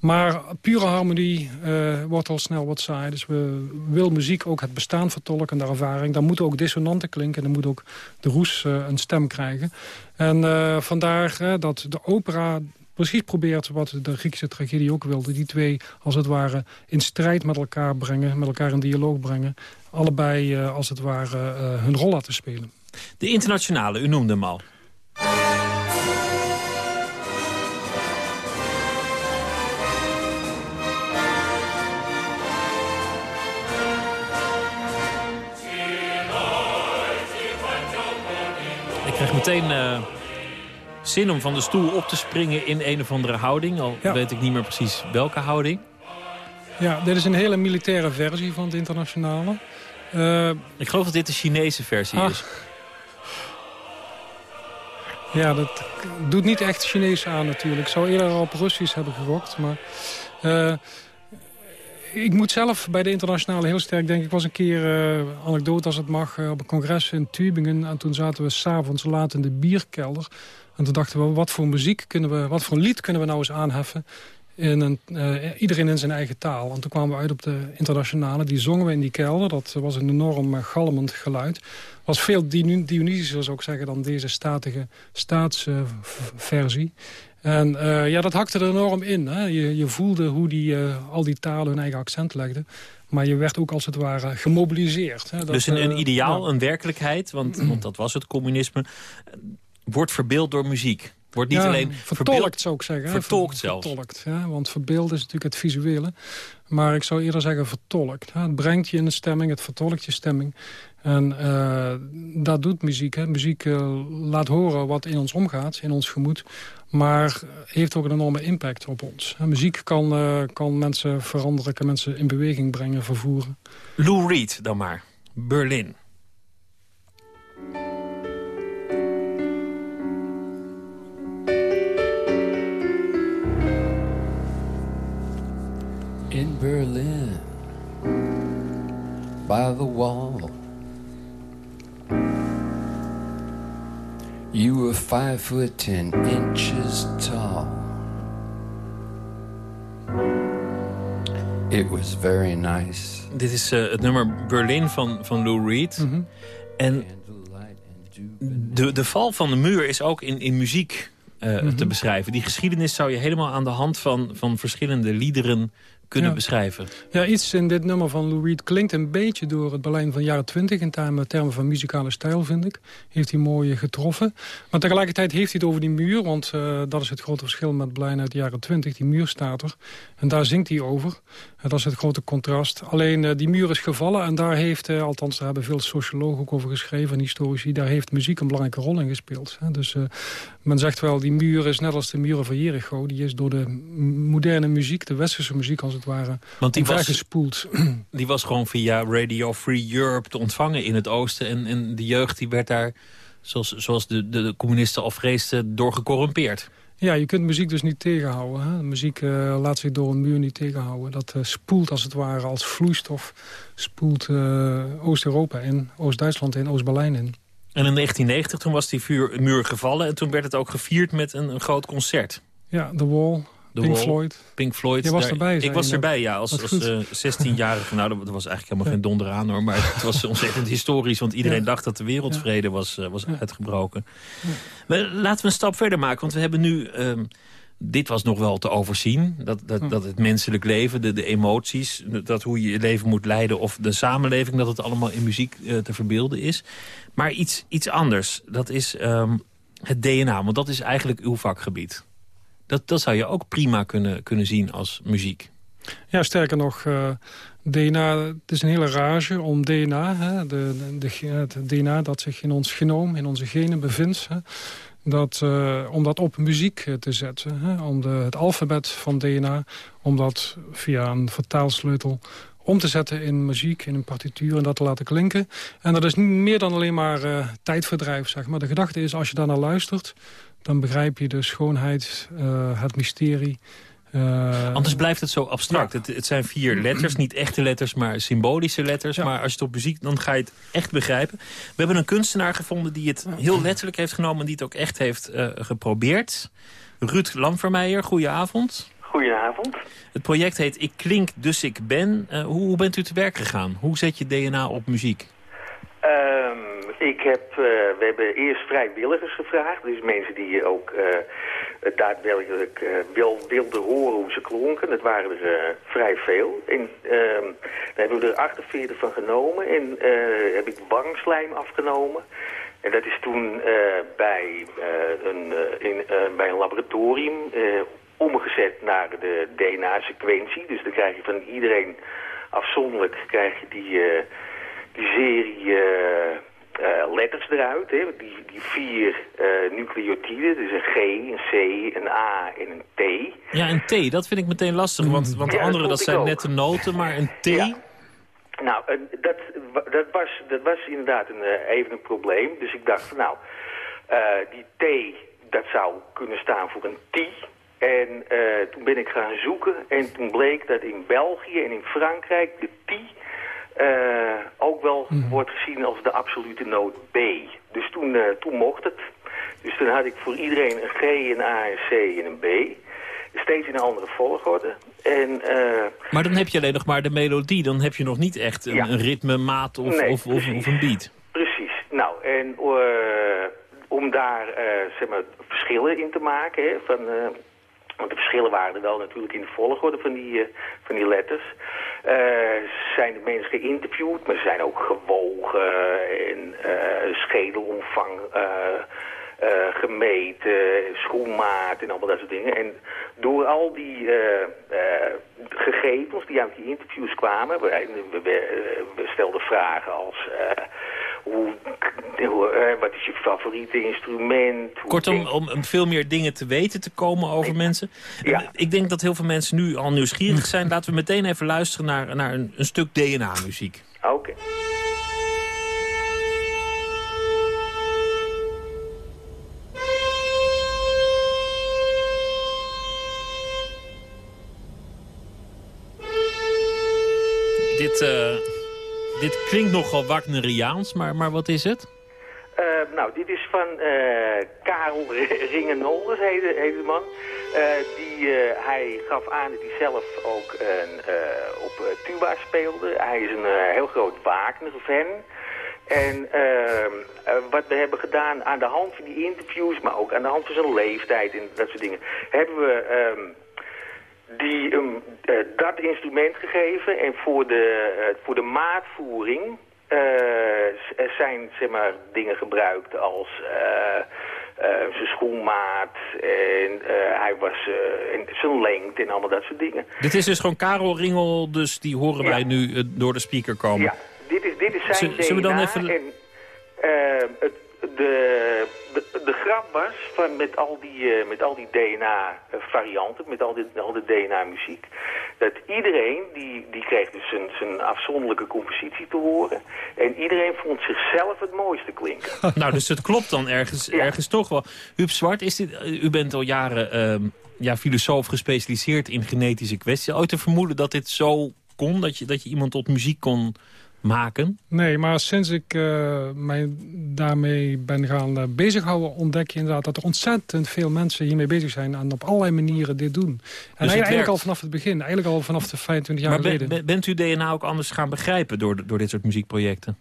Maar pure harmonie uh, wordt al snel wat saai. Dus we wil muziek ook het bestaan vertolken, de ervaring. Dan moeten ook dissonanten klinken. Dan moet ook de roes uh, een stem krijgen. En vandaar dat de opera precies probeert wat de Griekse tragedie ook wilde. Die twee, als het ware, in strijd met elkaar brengen. Met elkaar in dialoog brengen. Allebei, als het ware, hun rol laten spelen. De internationale, u noemde hem al. Ik krijg meteen uh, zin om van de stoel op te springen in een of andere houding. Al weet ik niet meer precies welke houding. Ja, dit is een hele militaire versie van het internationale. Uh, ik geloof dat dit de Chinese versie ah. is. Ja, dat doet niet echt Chinees aan natuurlijk. Ik zou eerder op Russisch hebben gerokt. Maar uh, ik moet zelf bij de internationale heel sterk denken. Ik was een keer, uh, anekdote als het mag, uh, op een congres in Tübingen. En toen zaten we s'avonds laat in de bierkelder. En toen dachten we, wat voor muziek kunnen we, wat voor lied kunnen we nou eens aanheffen in een, uh, iedereen in zijn eigen taal. En toen kwamen we uit op de internationale. Die zongen we in die kelder. Dat was een enorm uh, galmend geluid. was veel Dionysischer, zou ik zeggen, dan deze statige staatsversie. en uh, ja, dat hakte er enorm in. Hè? Je, je voelde hoe die, al die talen hun eigen accent legden. Maar je werd ook als het ware gemobiliseerd. Hè? Dat, dus een, een ideaal, een werkelijkheid, want, want dat was het communisme... wordt verbeeld door muziek. Wordt niet ja, alleen vertolkt, zou ik zeggen. Vertolkt zelfs. Vertolkt, ja, want verbeeld is natuurlijk het visuele. Maar ik zou eerder zeggen vertolkt. Het brengt je in de stemming, het vertolkt je stemming. En uh, dat doet muziek. Hè. Muziek uh, laat horen wat in ons omgaat, in ons gemoed. Maar heeft ook een enorme impact op ons. En muziek kan, uh, kan mensen veranderen, kan mensen in beweging brengen, vervoeren. Lou Reed dan maar. Berlin. In Berlin by the wall. You were five foot ten inches tall. It was very nice. Dit is uh, het nummer Berlin van, van Lou Reed. Mm -hmm. En de, de val van de muur is ook in, in muziek uh, mm -hmm. te beschrijven. Die geschiedenis zou je helemaal aan de hand van, van verschillende liederen kunnen ja. beschrijven. Ja, iets in dit nummer van Lou Reed klinkt een beetje door het Berlijn van de jaren 20... in termen, termen van muzikale stijl, vind ik. Heeft hij mooi getroffen. Maar tegelijkertijd heeft hij het over die muur... want uh, dat is het grote verschil met Berlijn uit de jaren 20. Die muur staat er. En daar zingt hij over. En dat is het grote contrast. Alleen uh, die muur is gevallen en daar heeft... Uh, althans, daar hebben veel sociologen ook over geschreven... en historici, daar heeft muziek een belangrijke rol in gespeeld. Hè. Dus men zegt wel, die muur is net als de muren van Jericho. Die is door de moderne muziek, de westerse muziek als het ware, Want die was, gespoeld. Die was gewoon via Radio Free Europe te ontvangen in het oosten. En, en de jeugd die werd daar, zoals, zoals de, de, de communisten al vreesden, door gecorrumpeerd. Ja, je kunt muziek dus niet tegenhouden. Hè? muziek uh, laat zich door een muur niet tegenhouden. Dat uh, spoelt als het ware als vloeistof. Spoelt uh, Oost-Europa in, Oost-Duitsland in, Oost-Berlijn in. En in 1990 toen was die vuur, muur gevallen en toen werd het ook gevierd met een, een groot concert. Ja, The Wall, The Pink Wall, Floyd. Pink Floyd. Je was daar, erbij, Ik was erbij, ja. Als, als uh, 16-jarige. Nou, dat was eigenlijk helemaal geen donder aan, hoor. Maar het was ontzettend historisch. Want iedereen Ja. dacht dat de wereldvrede was, uh, was uitgebroken. Maar laten we een stap verder maken. Want we hebben nu... ehm, dit was nog wel te overzien. Dat, dat, dat het menselijk leven, de, de emoties... dat hoe je je leven moet leiden of de samenleving... dat het allemaal in muziek eh, te verbeelden is. Maar iets, iets anders, dat is ehm, het DNA. Want dat is eigenlijk uw vakgebied. Dat, dat zou je ook prima kunnen, kunnen zien als muziek. Ja, sterker nog, eh, DNA, het is een hele rage om DNA, hè, de, de, het DNA dat zich in ons genoom, in onze genen bevindt, hè, dat, eh, om dat op muziek eh, te zetten. Hè, om de, het alfabet van DNA, om dat via een vertaalsleutel om te zetten in muziek, in een partituur en dat te laten klinken. En dat is meer dan alleen maar tijdverdrijf, zeg maar. De gedachte is, als je daar naar luistert, dan begrijp je de schoonheid, eh, het mysterie. eh, Anders blijft het zo abstract. Het, het zijn vier letters, niet echte letters, maar symbolische letters. Maar als je het op muziek, dan ga je het echt begrijpen. We hebben een kunstenaar gevonden die het heel letterlijk heeft genomen... en die het ook echt heeft eh, geprobeerd. Ruud Lamvermeijer, goedenavond. Goedenavond. Het project heet Ik klink, dus ik ben. Eh, hoe, hoe bent u te werk gegaan? Hoe zet je DNA op muziek? Ehm, ik heb, eh, we hebben eerst vrijwilligers gevraagd. Dus mensen die ook eh, daadwerkelijk eh, wel wilden horen hoe ze klonken. Dat waren er vrij veel. En ehm, daar hebben we er 48 van genomen. En heb ik wangslijm afgenomen. En dat is toen bij, een, in, bij een laboratorium omgezet naar de DNA-sequentie. Dus dan krijg je van iedereen afzonderlijk krijg je die, die serie eh, letters eruit. Hè? Die, die vier eh, nucleotiden, dus een G, een C, een A en een T. Ja, een T, dat vind ik meteen lastig. Want, want de Ja, andere, dat zijn ook. nette noten. Maar een T... Nou, eh, dat, dat, was, dat was inderdaad een, even een probleem. Dus ik dacht van nou, die T, dat zou kunnen staan voor een T. En toen ben ik gaan zoeken en toen bleek dat in België en in Frankrijk de T eh, ook wel wordt gezien als de absolute noot B. Dus toen, eh, toen mocht het. Dus dan had ik voor iedereen een G, een A, een C en een B. Steeds in een andere volgorde. En, uh, maar dan heb je alleen nog maar de melodie. Dan heb je nog niet echt een, een ritme, maat of, nee, of, of, of, een beat. Precies. Nou, en om daar zeg maar, verschillen in te maken... Hè, van, want de verschillen waren er wel natuurlijk in de volgorde van die, van die letters. zijn de mensen geïnterviewd, maar ze zijn ook gewogen en schedelomvang uh, gemeten, schoenmaat en allemaal dat soort dingen. En door al die gegevens die uit die interviews kwamen, we, we stelden vragen als... Hoe, hoe, wat is je favoriete instrument? Kortom, om, om veel meer dingen te weten te komen over mensen. Ja. Ik denk dat heel veel mensen nu al nieuwsgierig zijn. Laten we meteen even luisteren naar, naar een, een stuk DNA-muziek. Oké. Okay. dit, uh, dit klinkt nogal Wagneriaans, maar, maar wat is het? Uh, nou, dit is van uh, Karel Ringenoldes, heet, heet de man. die, hij gaf aan dat hij zelf ook op tuba speelde. Hij is een heel groot Wagner-fan. En wat we hebben gedaan aan de hand van die interviews, maar ook aan de hand van zijn leeftijd en dat soort dingen, hebben we die hem uh, dat instrument gegeven. En voor de, uh, voor de maatvoering uh, zijn zeg maar, dingen gebruikt als zijn schoenmaat en hij was en zijn lengte en allemaal dat soort dingen. Dit is dus gewoon Karel Ringel, dus die horen ja. wij nu door de speaker komen. Ja, dit is, dit is zijn Z Zullen we dan even... En, het, de, de, de grap was van met al die, uh, met al die DNA-varianten, met al, die, al de DNA-muziek, dat iedereen, die, die kreeg dus zijn, zijn afzonderlijke compositie te horen. En iedereen vond zichzelf het mooiste klinken. nou, dus het klopt dan ergens, ja. ergens toch wel. Huub Zwart, is dit, u bent al jaren uh, ja, filosoof gespecialiseerd in genetische kwesties. Ooit te vermoeden dat dit zo kon, dat je, dat je iemand tot muziek kon maken? Nee, maar sinds ik uh, mij daarmee ben gaan uh, bezighouden... ontdek je inderdaad dat er ontzettend veel mensen hiermee bezig zijn... en op allerlei manieren dit doen. En dus eigenlijk, al vanaf het begin, eigenlijk al vanaf de 25 jaar maar ben, geleden. bent u DNA ook anders gaan begrijpen door, door dit soort muziekprojecten?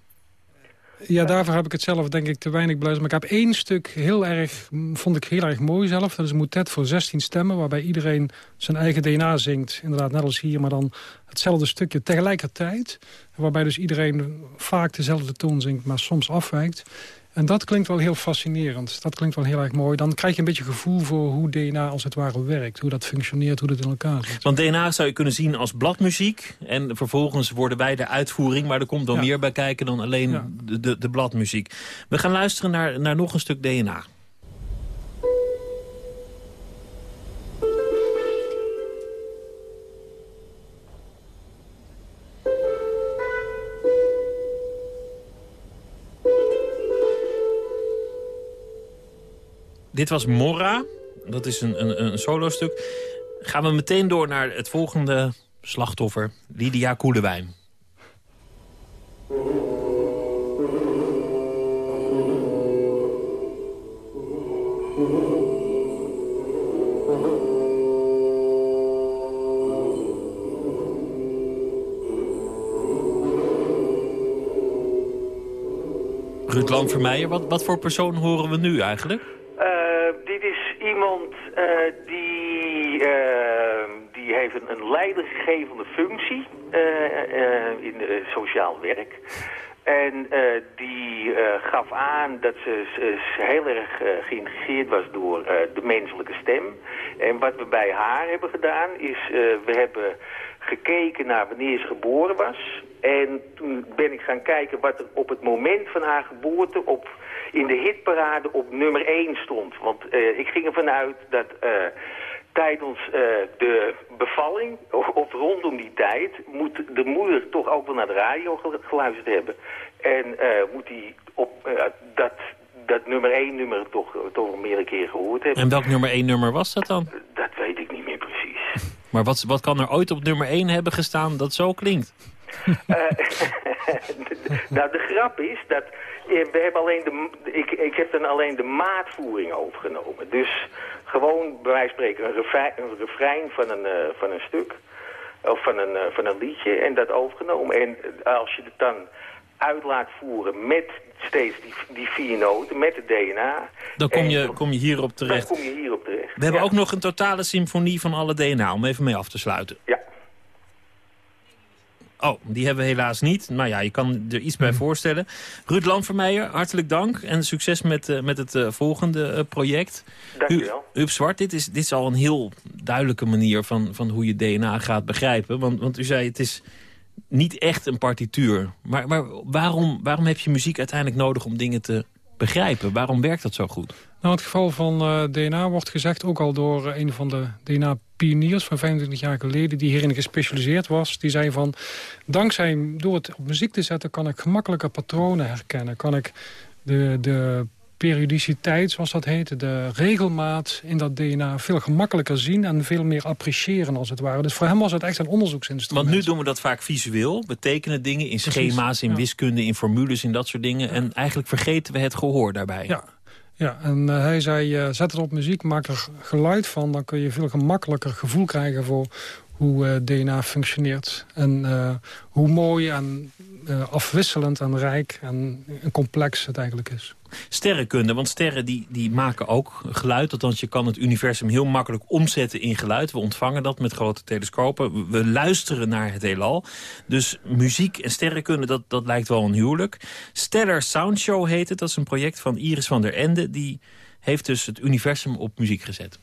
Ja, daarvoor heb ik het zelf denk ik te weinig beluisterd. Maar ik heb één stuk heel erg, vond ik heel erg mooi zelf. Dat is een motet voor 16 stemmen, waarbij iedereen zijn eigen DNA zingt. Inderdaad, net als hier, maar dan hetzelfde stukje tegelijkertijd. Waarbij dus iedereen vaak dezelfde toon zingt, maar soms afwijkt. En dat klinkt wel heel fascinerend. Dat klinkt wel heel erg mooi. Dan krijg je een beetje gevoel voor hoe DNA als het ware werkt. Hoe dat functioneert, hoe dat in elkaar zit. Want DNA zou je kunnen zien als bladmuziek. En vervolgens worden wij de uitvoering. Maar er komt dan Ja. meer bij kijken dan alleen Ja. de, de, de bladmuziek. We gaan luisteren naar, naar nog een stuk DNA. Dit was Morra. Dat is een, een, een solo-stuk. Gaan we meteen door naar het volgende slachtoffer. Lydia Koelewijn. Ruud Landvermeijer, wat, wat voor persoon horen we nu eigenlijk? Die, uh, die heeft een, een leidinggevende functie in sociaal werk. En die gaf aan dat ze, heel erg geïntegreerd was door de menselijke stem. En wat we bij haar hebben gedaan is, we hebben gekeken naar wanneer ze geboren was. En toen ben ik gaan kijken wat er op het moment van haar geboorte op, in de hitparade op nummer 1 stond. Want uh, ik ging ervan uit dat uh, tijdens uh, de bevalling, of, of, rondom die tijd, moet de moeder toch ook wel naar de radio geluisterd hebben. En moet die op dat, dat nummer 1 nummer toch, toch wel meerdere keren gehoord hebben. En welk nummer 1 nummer was dat dan? Dat weet ik niet meer precies. Maar wat, wat kan er ooit op nummer 1 hebben gestaan dat zo klinkt? Uh, nou, de grap is dat eh, we hebben alleen de, ik, ik heb dan alleen de maatvoering overgenomen. Dus gewoon, bij wijze van spreken, een refrein, een refrein van, een, uh, van een stuk. Of van een, uh, van een liedje en dat overgenomen. En als je het dan uit laat voeren met steeds die, die vier noten, met het DNA... Dan kom je, kom je hierop terecht. Dan kom je hierop terecht. We hebben ook nog een totale symfonie van alle DNA, om even mee af te sluiten. Ja. Oh, die hebben we helaas niet. Maar ja, je kan er iets bij Hmm. voorstellen. Ruud Landvermeijer, hartelijk dank. En succes met, uh, met het uh, volgende uh, project. Dank je wel. Huub Zwart, dit is, dit is al een heel duidelijke manier van, van hoe je DNA gaat begrijpen. Want, want u zei, het is niet echt een partituur. Maar, maar waarom, waarom heb je muziek uiteindelijk nodig om dingen te begrijpen? Waarom werkt dat zo goed? Nou, het geval van uh, DNA wordt gezegd ook al door uh, een van de DNA-pioniers van 25 jaar geleden... die hierin gespecialiseerd was. Die zei van, dankzij, door het op muziek te zetten... kan ik gemakkelijker patronen herkennen. Kan ik de, de periodiciteit, zoals dat heet, de regelmaat in dat DNA... veel gemakkelijker zien en veel meer appreciëren, als het ware. Dus voor hem was het echt een onderzoeksinstrument. Want nu doen we dat vaak visueel. We tekenen dingen in schema's, in ja. wiskunde, in formules, in dat soort dingen. Ja. En eigenlijk vergeten we het gehoor daarbij. Ja. Ja, en uh, hij zei, uh, zet het op muziek, maak er geluid van. Dan kun je veel gemakkelijker gevoel krijgen voor hoe uh, DNA functioneert. En hoe mooi en afwisselend en rijk en complex het eigenlijk is. Sterrenkunde, want sterren die, die maken ook geluid. Althans, je kan het universum heel makkelijk omzetten in geluid. We ontvangen dat met grote telescopen. We luisteren naar het heelal. Dus muziek en sterrenkunde, dat, dat lijkt wel een huwelijk. Stellar Soundshow heet het. Dat is een project van Iris van der Ende. Die heeft dus het universum op muziek gezet.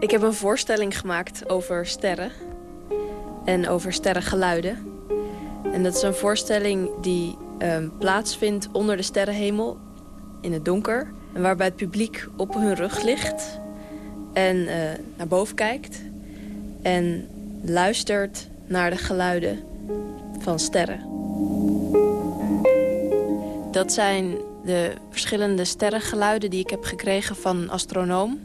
Ik heb een voorstelling gemaakt over sterren. En over sterrengeluiden. En dat is een voorstelling die um, plaatsvindt onder de sterrenhemel in het donker. En waarbij het publiek op hun rug ligt en uh, naar boven kijkt. En luistert naar de geluiden van sterren. Dat zijn de verschillende sterrengeluiden die ik heb gekregen van een astronoom.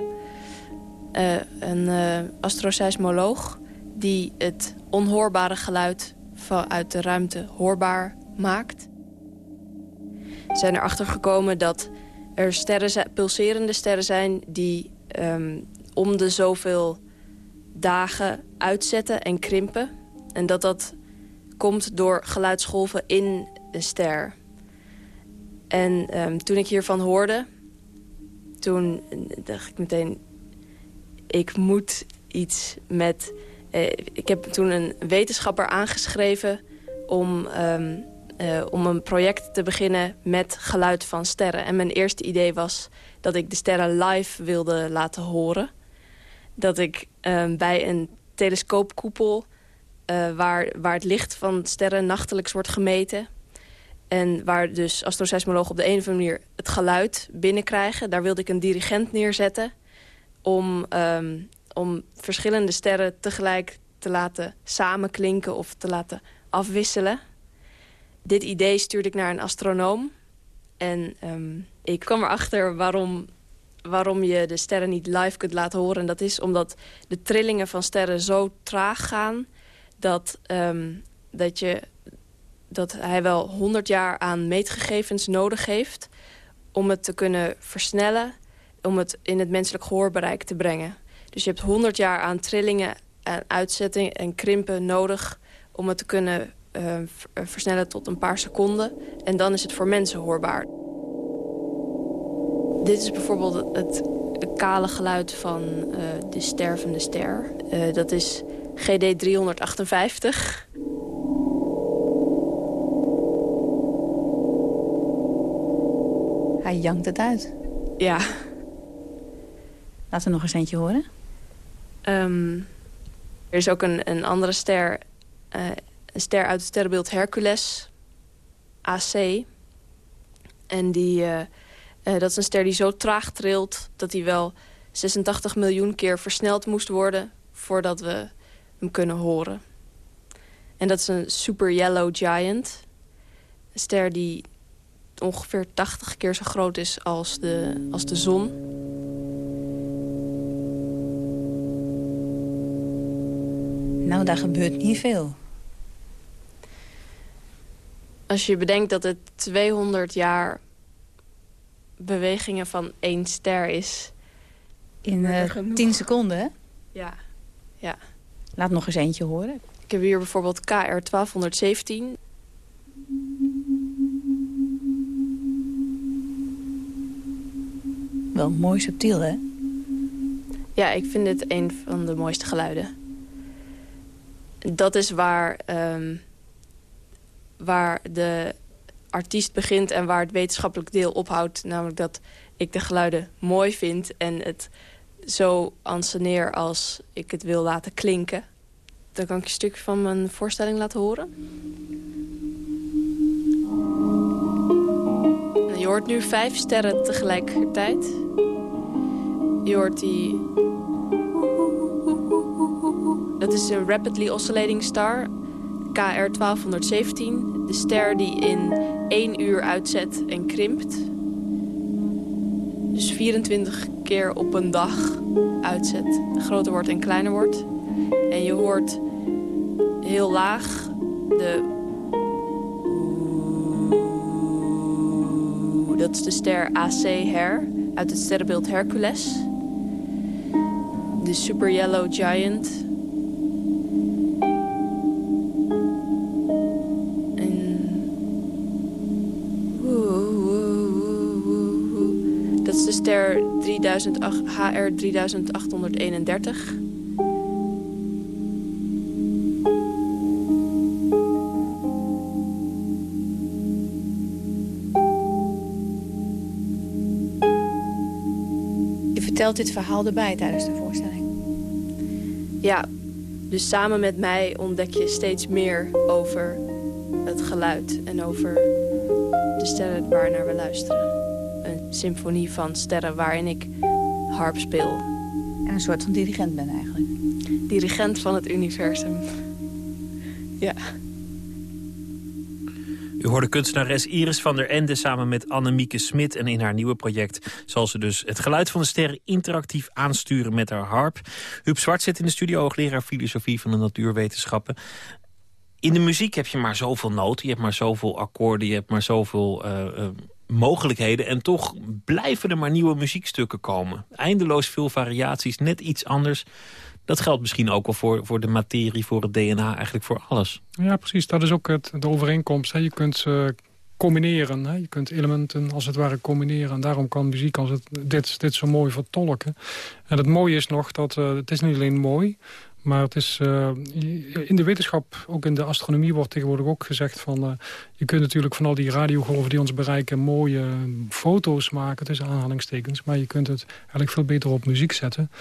Uh, een uh, astroseismoloog die het onhoorbare geluid vanuit de ruimte hoorbaar maakt. Zijn erachter gekomen dat er sterren, pulserende sterren zijn... die um, om de zoveel dagen uitzetten en krimpen. En dat dat komt door geluidsgolven in een ster. En um, toen ik hiervan hoorde... toen dacht ik meteen... ik moet iets met ik heb toen een wetenschapper aangeschreven om, um, uh, om een project te beginnen met geluid van sterren. En mijn eerste idee was dat ik de sterren live wilde laten horen. Dat ik um, bij een telescoopkoepel, uh, waar, waar het licht van sterren nachtelijks wordt gemeten... en waar dus astroseismologen op de een of andere manier het geluid binnenkrijgen... daar wilde ik een dirigent neerzetten om... Um, om verschillende sterren tegelijk te laten samenklinken of te laten afwisselen. Dit idee stuurde ik naar een astronoom. En um, ik kwam erachter waarom, waarom je de sterren niet live kunt laten horen. En dat is omdat de trillingen van sterren zo traag gaan... dat, um, dat, je, dat hij wel 100 jaar aan meetgegevens nodig heeft... om het te kunnen versnellen, om het in het menselijk gehoorbereik te brengen. Dus je hebt 100 jaar aan trillingen, en uitzetting en krimpen nodig... om het te kunnen uh, versnellen tot een paar seconden. En dan is het voor mensen hoorbaar. Dit is bijvoorbeeld het, het kale geluid van uh, de stervende ster. Uh, dat is GD 358. Hij jankt het uit. Ja. Laten we nog eens eentje horen. Um, er is ook een, een andere ster, uh, een ster uit het sterrenbeeld Hercules, AC. En die, uh, uh, dat is een ster die zo traag trilt dat hij wel 86 miljoen keer versneld moest worden voordat we hem kunnen horen. En dat is een super yellow giant. Een ster die ongeveer 80 keer zo groot is als de, als de zon. Nou, daar gebeurt niet veel. Als je bedenkt dat het 200 jaar bewegingen van één ster is. In uh, 10 seconden, hè? Ja. ja. Laat nog eens eentje horen. Ik heb hier bijvoorbeeld KR 1217. Wel mooi subtiel, hè? Ja, ik vind het een van de mooiste geluiden. Dat is waar, um, waar de artiest begint en waar het wetenschappelijk deel ophoudt. Namelijk dat ik de geluiden mooi vind en het zo anseneer als ik het wil laten klinken. Dan kan ik een stukje van mijn voorstelling laten horen. Je hoort nu vijf sterren tegelijkertijd. Je hoort die... Dat is een Rapidly Oscillating Star, KR 1217. De ster die in één uur uitzet en krimpt. Dus 24 keer op een dag uitzet. Groter wordt en kleiner wordt. En je hoort heel laag de... Dat is de ster AC Her uit het sterrenbeeld Hercules. De Super Yellow Giant. Ster 3008, HR 3831. vertelt dit verhaal erbij tijdens de voorstelling. Ja, dus samen met mij ontdek je steeds meer over het geluid... en over de sterren waarnaar we luisteren. Symfonie van sterren waarin ik harp speel. En een soort van dirigent ben eigenlijk. Dirigent van het universum. Ja. U hoorde kunstenares Iris van der Ende samen met Annemieke Smit. En in haar nieuwe project zal ze dus het geluid van de sterren interactief aansturen met haar harp. Huub Zwart zit in de studio, hoogleraar filosofie van de natuurwetenschappen. In de muziek heb je maar zoveel noten, je hebt maar zoveel akkoorden, je hebt maar zoveel uh, uh, mogelijkheden. En toch blijven er maar nieuwe muziekstukken komen. Eindeloos veel variaties, net iets anders. Dat geldt misschien ook wel voor, voor de materie, voor het DNA, eigenlijk voor alles. Ja, precies. Dat is ook het, de overeenkomst. Hè. Je kunt ze combineren. Hè. Je kunt elementen als het ware combineren. En daarom kan muziek als het, dit, dit zo mooi vertolken. En het mooie is nog dat uh, het is niet alleen mooi... Maar het is, uh, in de wetenschap, ook in de astronomie wordt tegenwoordig ook gezegd van... Uh, je kunt natuurlijk van al die radiogolven die ons bereiken mooie foto's maken, tussen aanhalingstekens. Maar je kunt het eigenlijk veel beter op muziek zetten.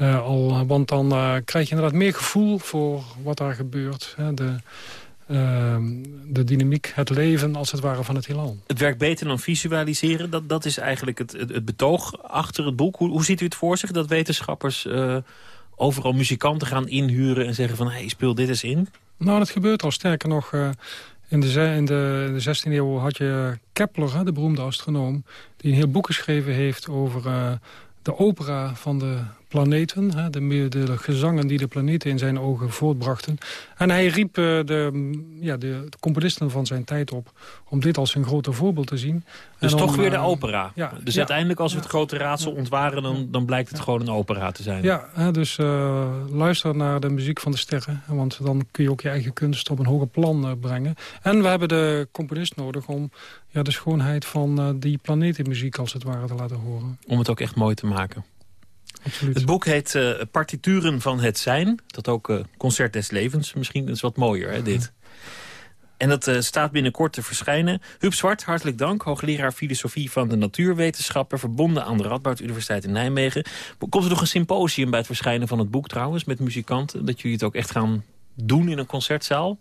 Uh, al, want dan krijg je inderdaad meer gevoel voor wat daar gebeurt. Hè? De, uh, de dynamiek, het leven als het ware van het heelal. Het werkt beter dan visualiseren. Dat, dat is eigenlijk het, het, betoog achter het boek. Hoe ziet u het voor zich dat wetenschappers overal muzikanten gaan inhuren... en zeggen van, hey, speel dit eens in? Nou, dat gebeurt al. Sterker nog, in de, in, de, in de 16e eeuw had je Kepler, de beroemde astronoom... die een heel boek geschreven heeft over de opera van de planeten. Hè, de, de, gezangen die de planeten in zijn ogen voortbrachten. En hij riep de, ja, de, componisten van zijn tijd op om dit als een grote voorbeeld te zien. Dus en toch om, weer de uh, opera. Ja, dus ja, uiteindelijk als we het grote raadsel ontwaren... dan, dan blijkt het gewoon een opera te zijn. Ja, hè, dus uh, luister naar de muziek van de sterren. Want dan kun je ook je eigen kunst op een hoger plan uh, brengen. En we hebben de componist nodig om ja, de schoonheid van die planetenmuziek als het ware te laten horen. Om het ook echt mooi te maken. Absoluut. Het boek heet uh, Partituren van het Zijn. Dat ook uh, Concert des Levens. Misschien is wat mooier, hè, dit. En dat uh, staat binnenkort te verschijnen. Huub Zwart, hartelijk dank. Hoogleraar filosofie van de natuurwetenschappen... verbonden aan de Radboud Universiteit in Nijmegen. Komt er nog een symposium bij het verschijnen van het boek trouwens... met muzikanten? Dat jullie het ook echt gaan doen in een concertzaal?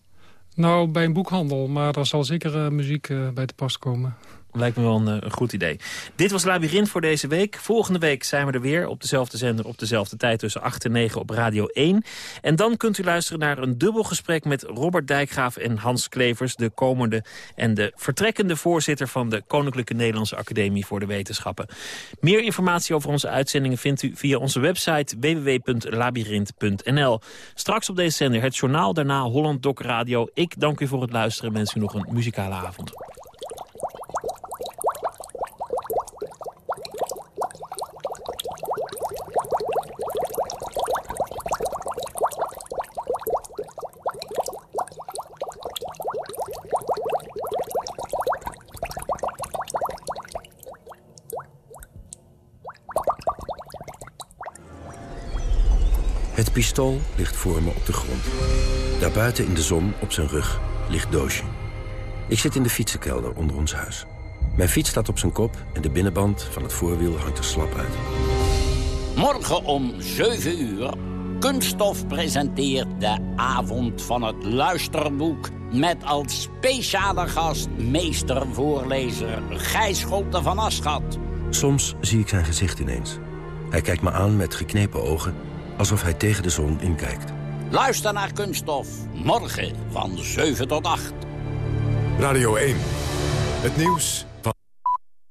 Nou, bij een boekhandel. Maar er zal zeker muziek bij te pas komen. Lijkt me wel een, een, goed idee. Dit was Labyrinth voor deze week. Volgende week zijn we er weer op dezelfde zender... op dezelfde tijd tussen 8 en 9 op Radio 1. En dan kunt u luisteren naar een dubbel gesprek... met Robert Dijkgraaf en Hans Klevers... de komende en de vertrekkende voorzitter... van de Koninklijke Nederlandse Academie voor de Wetenschappen. Meer informatie over onze uitzendingen vindt u via onze website... www.labyrinth.nl. Straks op deze zender het journaal, daarna Holland Doc Radio. Ik dank u voor het luisteren en wens u nog een muzikale avond. Het pistool ligt voor me op de grond. Daarbuiten in de zon, op zijn rug, ligt Doosje. Ik zit in de fietsenkelder onder ons huis. Mijn fiets staat op zijn kop en de binnenband van het voorwiel hangt er slap uit. Morgen om 7 uur. Kunststof presenteert de avond van het luisterboek... met als speciale gast meestervoorlezer Gijs Scholte van Aschat. Soms zie ik zijn gezicht ineens. Hij kijkt me aan met geknepen ogen, alsof hij tegen de zon inkijkt. Luister naar Kunststof, morgen van 7 tot 8. Radio 1, het nieuws